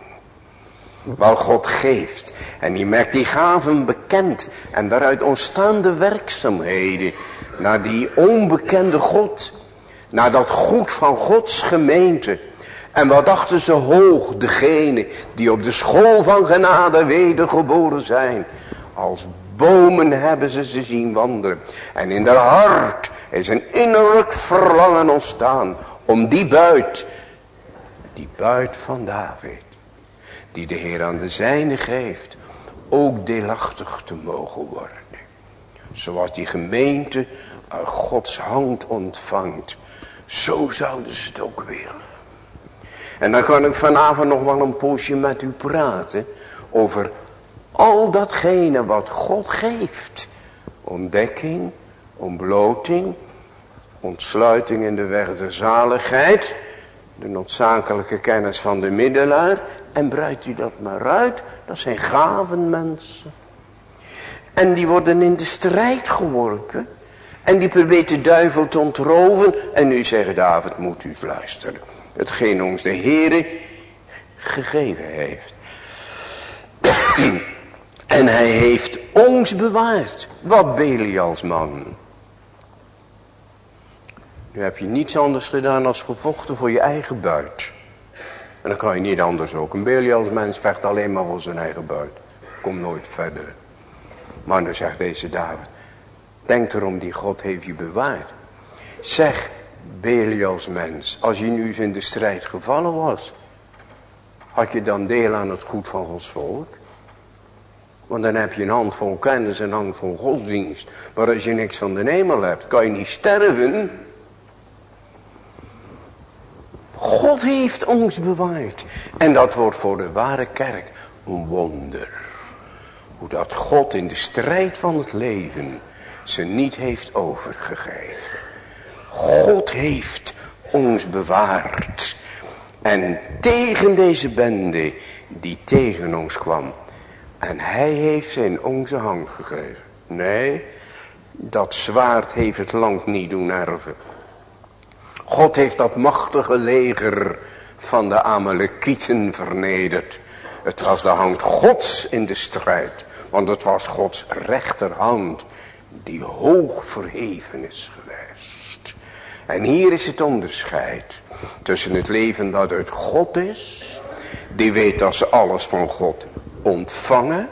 Wat God geeft. En die merkt die gaven bekend. En daaruit ontstaan de werkzaamheden. Naar die onbekende God. Naar dat goed van Gods gemeente. En wat dachten ze hoog, degene die op de school van genade wedergeboren zijn. Als bomen hebben ze ze zien wandelen. En in haar hart is een innerlijk verlangen ontstaan om die buit, die buit van David, die de Heer aan de zijne geeft, ook deelachtig te mogen worden. Zoals die gemeente uit Gods hand ontvangt, zo zouden ze het ook willen. En dan kan ik vanavond nog wel een poosje met u praten over al datgene wat God geeft. Ontdekking, ontbloting, ontsluiting in de weg der zaligheid, de noodzakelijke kennis van de middelaar. En breidt u dat maar uit, dat zijn gaven mensen. En die worden in de strijd geworpen. En die probeert de duivel te ontroven. En nu zegt David, moet u luisteren hetgeen ons de Heere gegeven heeft. en hij heeft ons bewaard. Wat Belials man. Nu heb je niets anders gedaan als gevochten voor je eigen buit. En dan kan je niet anders ook. Een Belials mens vecht alleen maar voor zijn eigen buit. Komt nooit verder. Maar dan zegt deze David. Denk erom die God heeft je bewaard. Zeg Belials mens, als je nu eens in de strijd gevallen was, had je dan deel aan het goed van Gods volk? Want dan heb je een handvol kennis en een handvol godsdienst. Maar als je niks van de hemel hebt, kan je niet sterven. God heeft ons bewaard. En dat wordt voor de ware kerk een wonder. Hoe dat God in de strijd van het leven ze niet heeft overgegeven. God heeft ons bewaard. En tegen deze bende die tegen ons kwam. En hij heeft ze in onze hand gegeven. Nee, dat zwaard heeft het lang niet doen erven. God heeft dat machtige leger van de Amalekieten vernederd. Het was de hand gods in de strijd. Want het was Gods rechterhand die hoog verheven is. En hier is het onderscheid tussen het leven dat uit God is. Die weet dat ze alles van God ontvangen.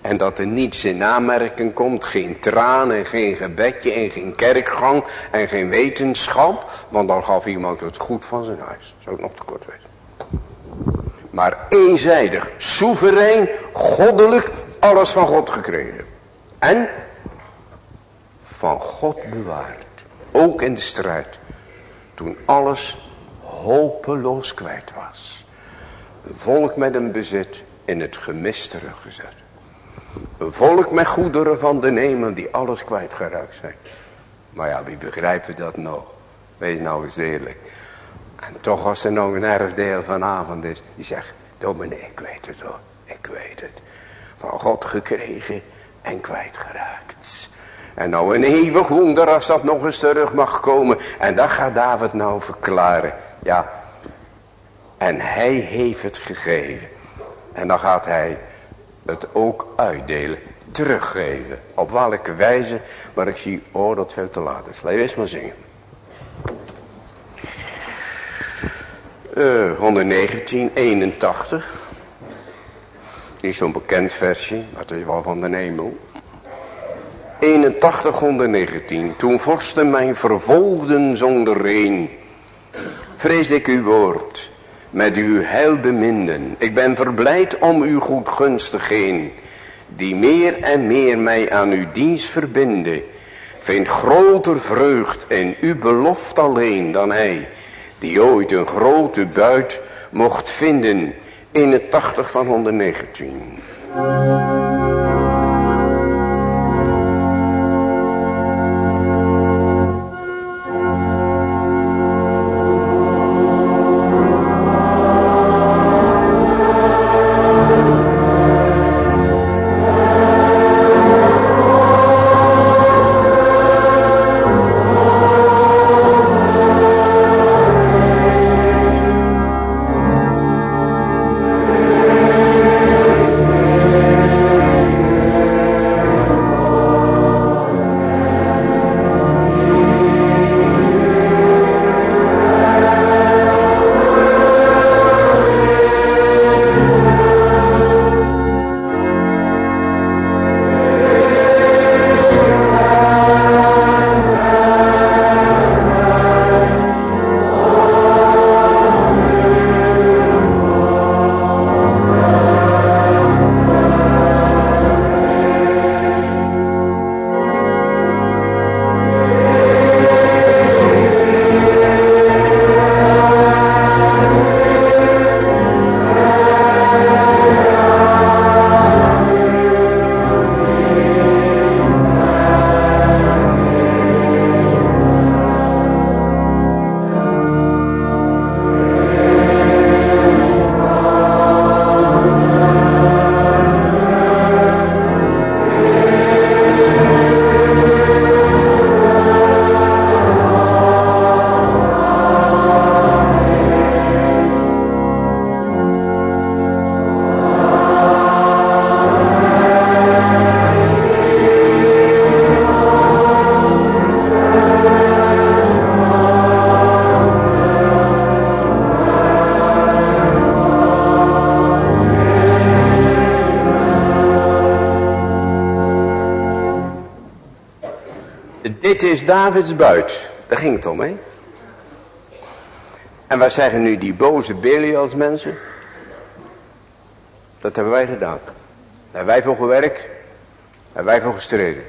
En dat er niets in aanmerking komt. Geen tranen, geen gebedje en geen kerkgang en geen wetenschap. Want dan gaf iemand het goed van zijn huis. Zou ik nog te kort weten. Maar eenzijdig, soeverein, goddelijk, alles van God gekregen. En van God bewaard. Ook in de strijd. Toen alles hopeloos kwijt was. Een volk met een bezit in het gemist gezet. Een volk met goederen van de nemen die alles kwijtgeraakt zijn. Maar ja, wie begrijpt dat nog? Wees nou eens eerlijk. En toch als er nog een erfdeel vanavond is. Die zegt, dominee ik weet het hoor. Ik weet het. Van God gekregen en kwijtgeraakt. En nou een eeuwig wonder als dat nog eens terug mag komen. En dat gaat David nou verklaren. Ja. En hij heeft het gegeven. En dan gaat hij het ook uitdelen, teruggeven. Op welke wijze, maar ik zie, oh dat veel te laat is. Laat je eerst maar zingen. Uh, 119, 81. Niet zo'n bekend versje, maar het is wel van de hemel. 81, 119. Toen vorsten mij vervolgden zonder reen. Vrees ik uw woord, met uw heil beminden. Ik ben verblijd om uw goedgunstig heen. Die meer en meer mij aan uw dienst verbinden. Vind groter vreugd in uw belofte alleen dan hij die ooit een grote buit mocht vinden in het 80 van 119. Is Davids buit. Daar ging het om, hè? En wij zeggen nu die boze Belials mensen? Dat hebben wij gedaan. Daar hebben wij voor gewerkt. Daar hebben wij voor gestreden.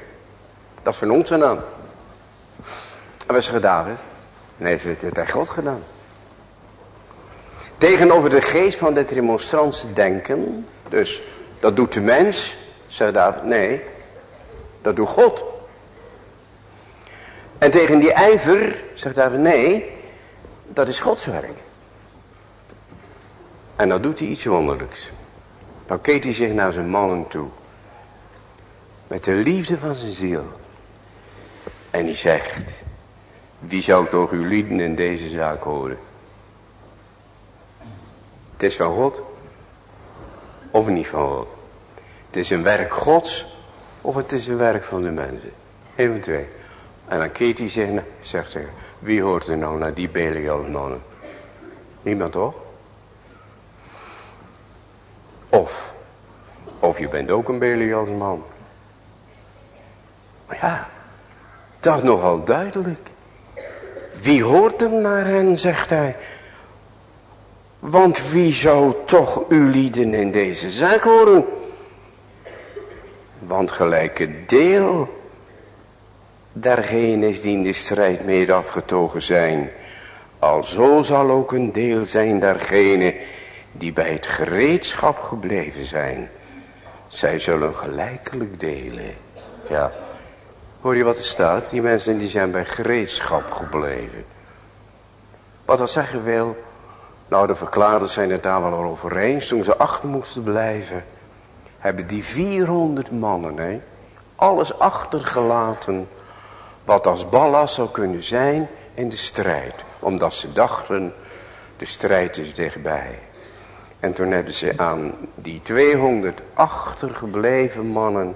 Dat is van ons gedaan. En wat zeggen David? Nee, ze heeft het bij God gedaan. Tegenover de geest van dit remonstrantse denken. Dus dat doet de mens. Zegt David, nee. Dat doet God. En tegen die ijver zegt David, nee, dat is Gods werk. En dan doet hij iets wonderlijks. Dan keert hij zich naar zijn mannen toe. Met de liefde van zijn ziel. En hij zegt, wie zou toch uw lieden in deze zaak horen? Het is van God of niet van God. Het is een werk Gods of het is een werk van de mensen. Eén twee. En dan keert hij zegt hij, wie hoort er nou naar die Belial mannen? Niemand toch? Of, of je bent ook een Belial man. Ja, dat is nogal duidelijk. Wie hoort er naar hen, zegt hij. Want wie zou toch uw lieden in deze zaak horen? Want gelijke deel dergenen die in de strijd mee afgetogen zijn. Alzo zal ook een deel zijn dergenen die bij het gereedschap gebleven zijn. Zij zullen gelijkelijk delen. Ja. Hoor je wat er staat? Die mensen die zijn bij gereedschap gebleven. Wat dat zeggen wil? Nou, de verklaarders zijn het daar wel over eens. Toen ze achter moesten blijven, hebben die 400 mannen, hè, alles achtergelaten wat als ballast zou kunnen zijn in de strijd. Omdat ze dachten, de strijd is dichtbij. En toen hebben ze aan die 200 achtergebleven mannen,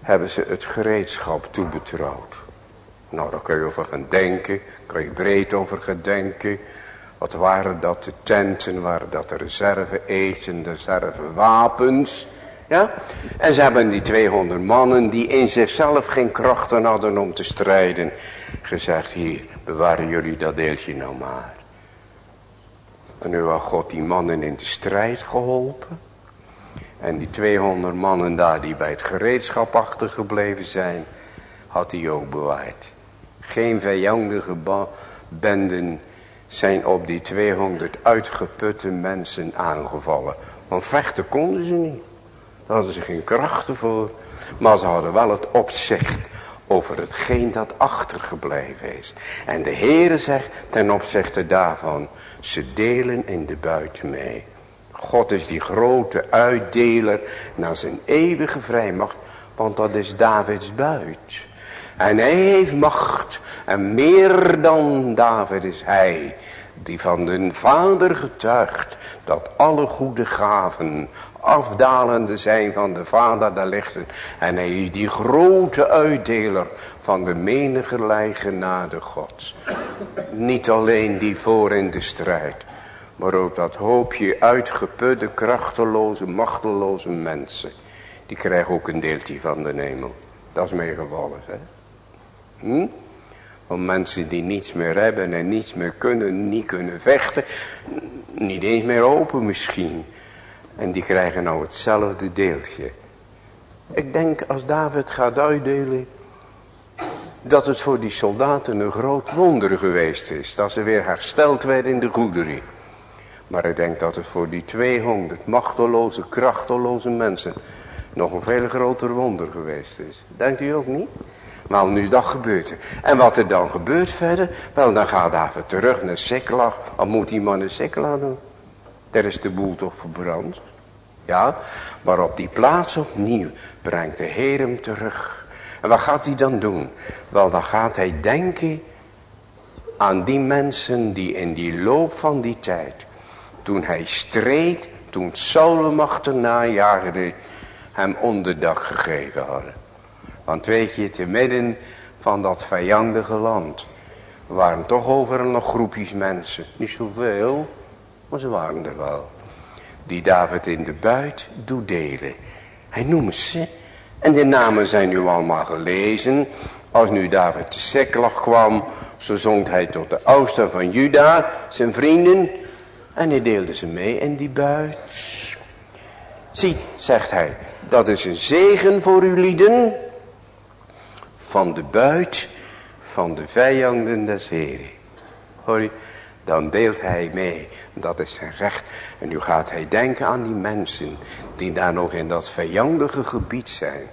hebben ze het gereedschap toebetrouwd. Nou, daar kun je over gaan denken, kun je breed over gaan denken. Wat waren dat de tenten, waren dat de reserve eten, de reserve wapens. En ze hebben die 200 mannen die in zichzelf geen krachten hadden om te strijden. Gezegd, hier, bewaren jullie dat deeltje nou maar. En nu had God die mannen in de strijd geholpen. En die 200 mannen daar die bij het gereedschap achtergebleven zijn, had hij ook bewaard. Geen vijandige benden zijn op die 200 uitgeputte mensen aangevallen. Want vechten konden ze niet. Daar hadden ze geen krachten voor. Maar ze hadden wel het opzicht over hetgeen dat achtergebleven is. En de Heere zegt ten opzichte daarvan, ze delen in de buit mee. God is die grote uitdeler naar zijn eeuwige vrijmacht, want dat is Davids buit. En hij heeft macht en meer dan David is hij die van de vader getuigt dat alle goede gaven afdalende zijn van de vader daar lichten. En hij is die grote uitdeler van de menige genade gods. Niet alleen die voor in de strijd. Maar ook dat hoopje uitgeputte, krachteloze, machteloze mensen. Die krijgen ook een deeltje van de hemel. Dat is meegevallen, hè. Hm? Van mensen die niets meer hebben en niets meer kunnen, niet kunnen vechten. Niet eens meer open misschien. En die krijgen nou hetzelfde deeltje. Ik denk als David gaat uitdelen. Dat het voor die soldaten een groot wonder geweest is. Dat ze weer hersteld werden in de goederen. Maar ik denk dat het voor die 200 machteloze, krachteloze mensen. Nog een veel groter wonder geweest is. Denkt u ook niet? Maar nu dat gebeurt er. En wat er dan gebeurt verder? Wel dan gaat David terug naar Siklag. Wat moet die man in Siklag doen? Daar is de boel toch verbrand. Ja, maar op die plaats opnieuw brengt de Heer hem terug. En wat gaat hij dan doen? Wel, dan gaat hij denken aan die mensen die in die loop van die tijd, toen hij streed, toen Saul hem achterna jaagde, hem onderdak gegeven hadden. Want weet je, te midden van dat vijandige land, waren toch overal nog groepjes mensen. Niet zoveel, maar ze waren er wel. Die David in de buit doet. Hij noemt ze. En de namen zijn nu allemaal gelezen. Als nu David te Seklag kwam, zo zong hij tot de oudste van Juda, zijn vrienden. En hij deelde ze mee in die buit. Ziet, zegt hij, dat is een zegen voor uw lieden. Van de buit van de vijanden des Heren. Hoor je, dan deelt hij mee. Dat is zijn recht. En nu gaat hij denken aan die mensen die daar nog in dat vijandige gebied zijn.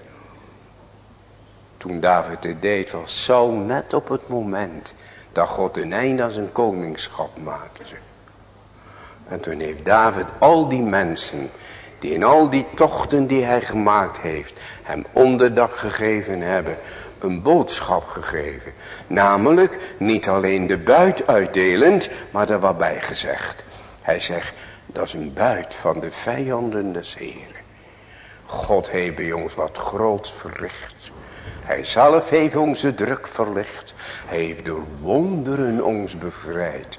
Toen David dit deed was zo net op het moment dat God een einde aan zijn koningschap maakte. En toen heeft David al die mensen die in al die tochten die hij gemaakt heeft hem onderdak gegeven hebben een boodschap gegeven. Namelijk niet alleen de buit uitdelend, maar er wat bij gezegd. Hij zegt, dat is een buit van de vijanden des Heren. God heeft bij ons wat groots verricht. Hij zelf heeft onze druk verlicht. Hij heeft door wonderen ons bevrijd.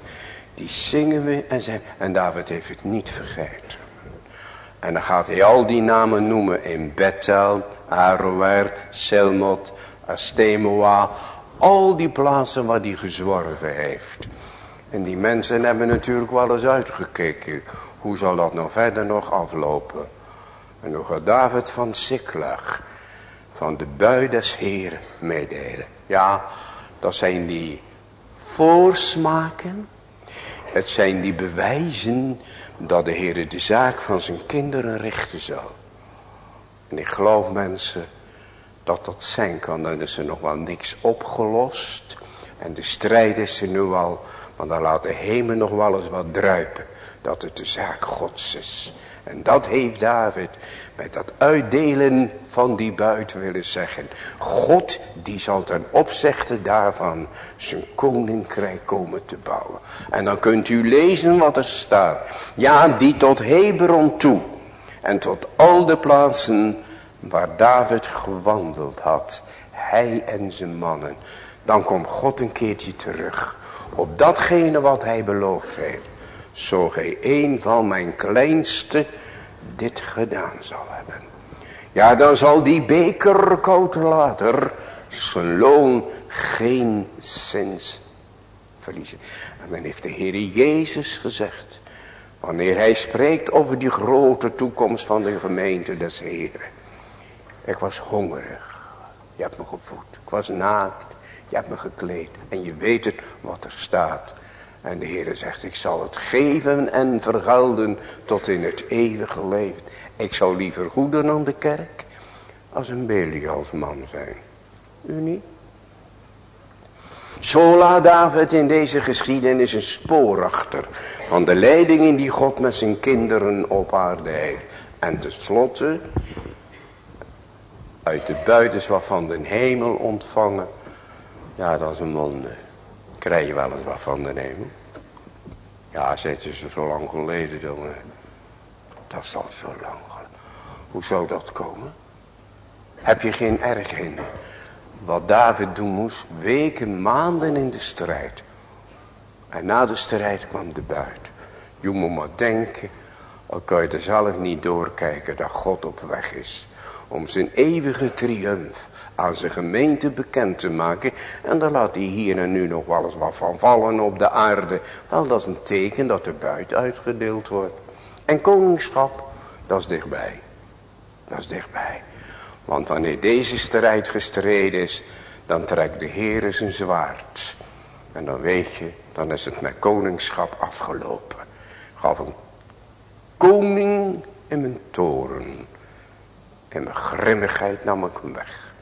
Die zingen we en zeggen, en David heeft het niet vergeten. En dan gaat hij al die namen noemen in Bethel, Aroer, Selmot, Astemoa. Al die plaatsen waar hij gezworven heeft. En die mensen hebben natuurlijk wel eens uitgekeken. Hoe zal dat nou verder nog aflopen? En nog gaat David van Siklag. Van de bui des Heeren meedelen. Ja, dat zijn die voorsmaken. Het zijn die bewijzen dat de Heer de zaak van zijn kinderen richten zal. En ik geloof mensen dat dat zijn kan. Dan is er nog wel niks opgelost. En de strijd is er nu al. Want dan laat de hemel nog wel eens wat druipen. Dat het de zaak gods is. En dat heeft David met dat uitdelen van die buit willen zeggen. God die zal ten opzichte daarvan zijn koninkrijk komen te bouwen. En dan kunt u lezen wat er staat. Ja, die tot Hebron toe. En tot al de plaatsen waar David gewandeld had. Hij en zijn mannen. Dan komt God een keertje terug. Op datgene wat hij beloofd heeft. Zo gij een van mijn kleinste dit gedaan zal hebben. Ja, dan zal die beker koud later zijn loon geen zins verliezen. En dan heeft de Heer Jezus gezegd. Wanneer hij spreekt over die grote toekomst van de gemeente des Heren. Ik was hongerig. Je hebt me gevoed. Ik was naakt. Je hebt me gekleed. En je weet het wat er staat. En de Heer zegt, ik zal het geven en vergelden tot in het eeuwige leven. Ik zal liever goeden aan de kerk als een Belials man zijn. U niet? Zo David in deze geschiedenis een spoor achter van de leidingen die God met zijn kinderen op aarde heeft. En tenslotte, uit de buitens van de hemel ontvangen. Ja, dat is een wonder. Krijg je wel eens wat van de hemel? Ja, zet ze zo lang geleden dan. Dat is al zo lang geleden. Hoe zou dat komen? Heb je geen erg in? Wat David doen moest, weken, maanden in de strijd. En na de strijd kwam de buit. Je moet maar denken, al kan je er zelf niet doorkijken dat God op weg is. Om zijn eeuwige triumf aan zijn gemeente bekend te maken. En dan laat hij hier en nu nog wel eens wat van vallen op de aarde. Wel, dat is een teken dat de buit uitgedeeld wordt. En koningschap, dat is dichtbij. Dat is dichtbij. Want wanneer deze strijd gestreden is, dan trekt de Heer zijn zwaard. En dan weet je, dan is het met koningschap afgelopen. Gaf een koning in mijn toren. En mijn grimmigheid nam ik hem weg.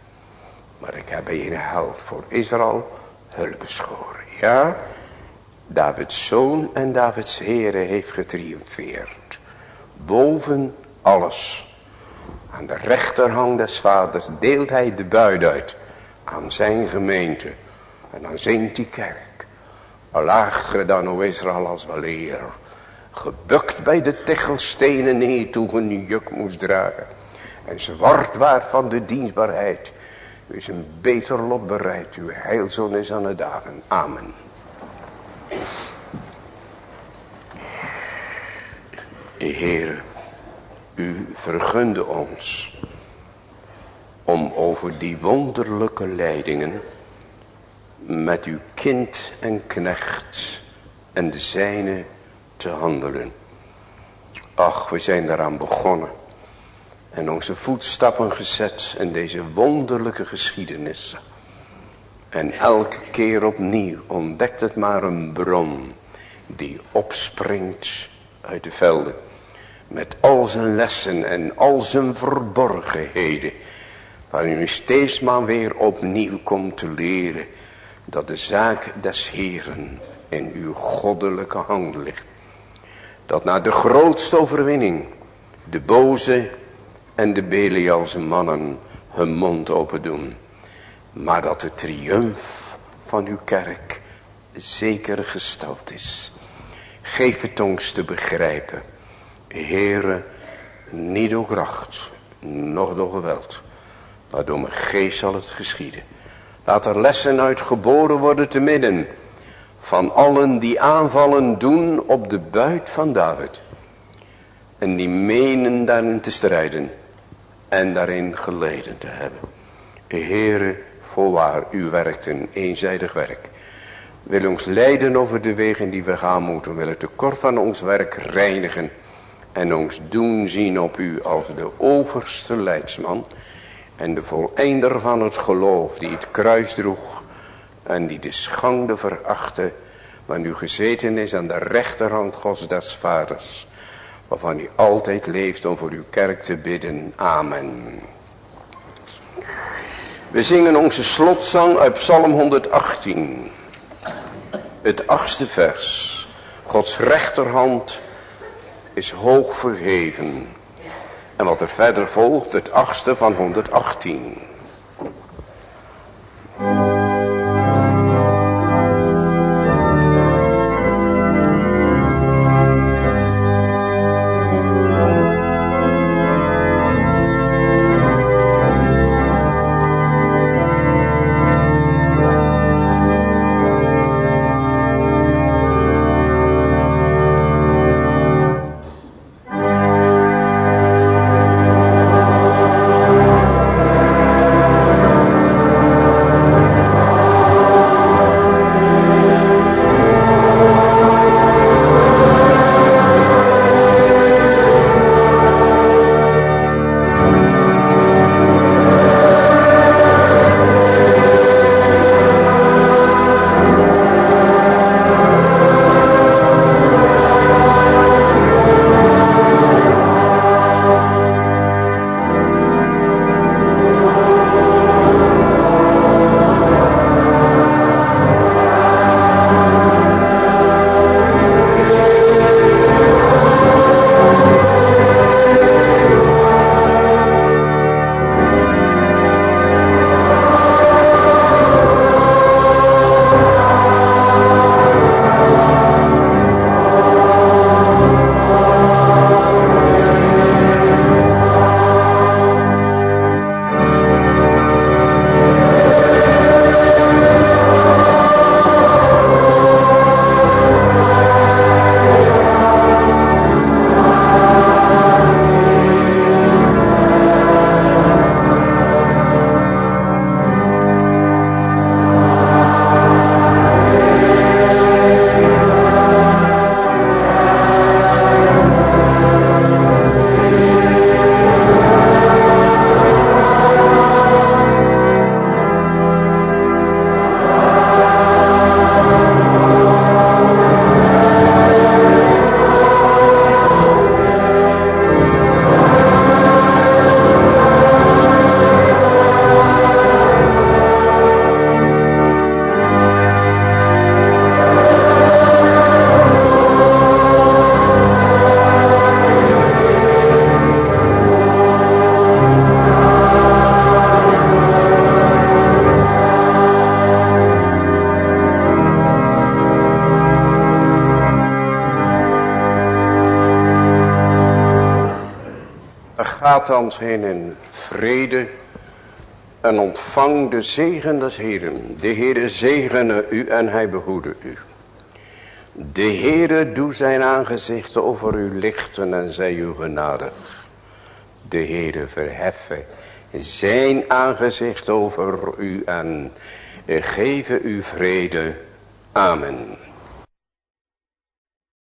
Maar ik heb een held voor Israël hulp beschoren. Ja, Davids zoon en Davids here heeft getriumfeerd. Boven alles. Aan de rechterhand des vaders deelt hij de buid uit. Aan zijn gemeente. En dan zingt die kerk. Lager dan o Israël als weleer. Gebukt bij de techelstenen neer toen een juk moest dragen. En zwart waard van de dienstbaarheid. U is een beter lot bereid. Uw heilzoon is aan het dagen. Amen. Heere, u vergunde ons om over die wonderlijke leidingen met uw kind en knecht en de zijne te handelen. Ach, we zijn daaraan begonnen en onze voetstappen gezet in deze wonderlijke geschiedenissen. En elke keer opnieuw ontdekt het maar een bron die opspringt uit de velden. Met al zijn lessen en al zijn verborgenheden. Waarin u steeds maar weer opnieuw komt te leren. Dat de zaak des Heren in uw goddelijke hand ligt. Dat na de grootste overwinning de boze en de Belialse mannen hun mond open doen. Maar dat de triumf van uw kerk zeker gesteld is. Geef het ons te begrijpen. Heere, niet door kracht, noch door geweld. Maar door mijn geest zal het geschieden. Laat er lessen uit geboren worden te midden. Van allen die aanvallen doen op de buit van David. En die menen daarin te strijden en daarin geleden te hebben. Heere, voorwaar, u werkt een eenzijdig werk. Wil ons leiden over de wegen die we gaan moeten. Wil het tekort van ons werk reinigen. En ons doen zien op u als de overste leidsman. En de voleinder van het geloof die het kruis droeg. En die de schande verachtte. Maar nu gezeten is aan de rechterhand Gods des vaders waarvan u altijd leeft om voor uw kerk te bidden. Amen. We zingen onze slotzang uit Psalm 118. Het achtste vers. Gods rechterhand is hoog verheven. En wat er verder volgt, het achtste van 118. Gaat heen in vrede en ontvang de zegen des Heeren. De Heere zegene u en hij behoede u. De Heere doe zijn aangezicht over u lichten en zij u genadig. De Heere verheffen zijn aangezicht over u en geven u vrede. Amen.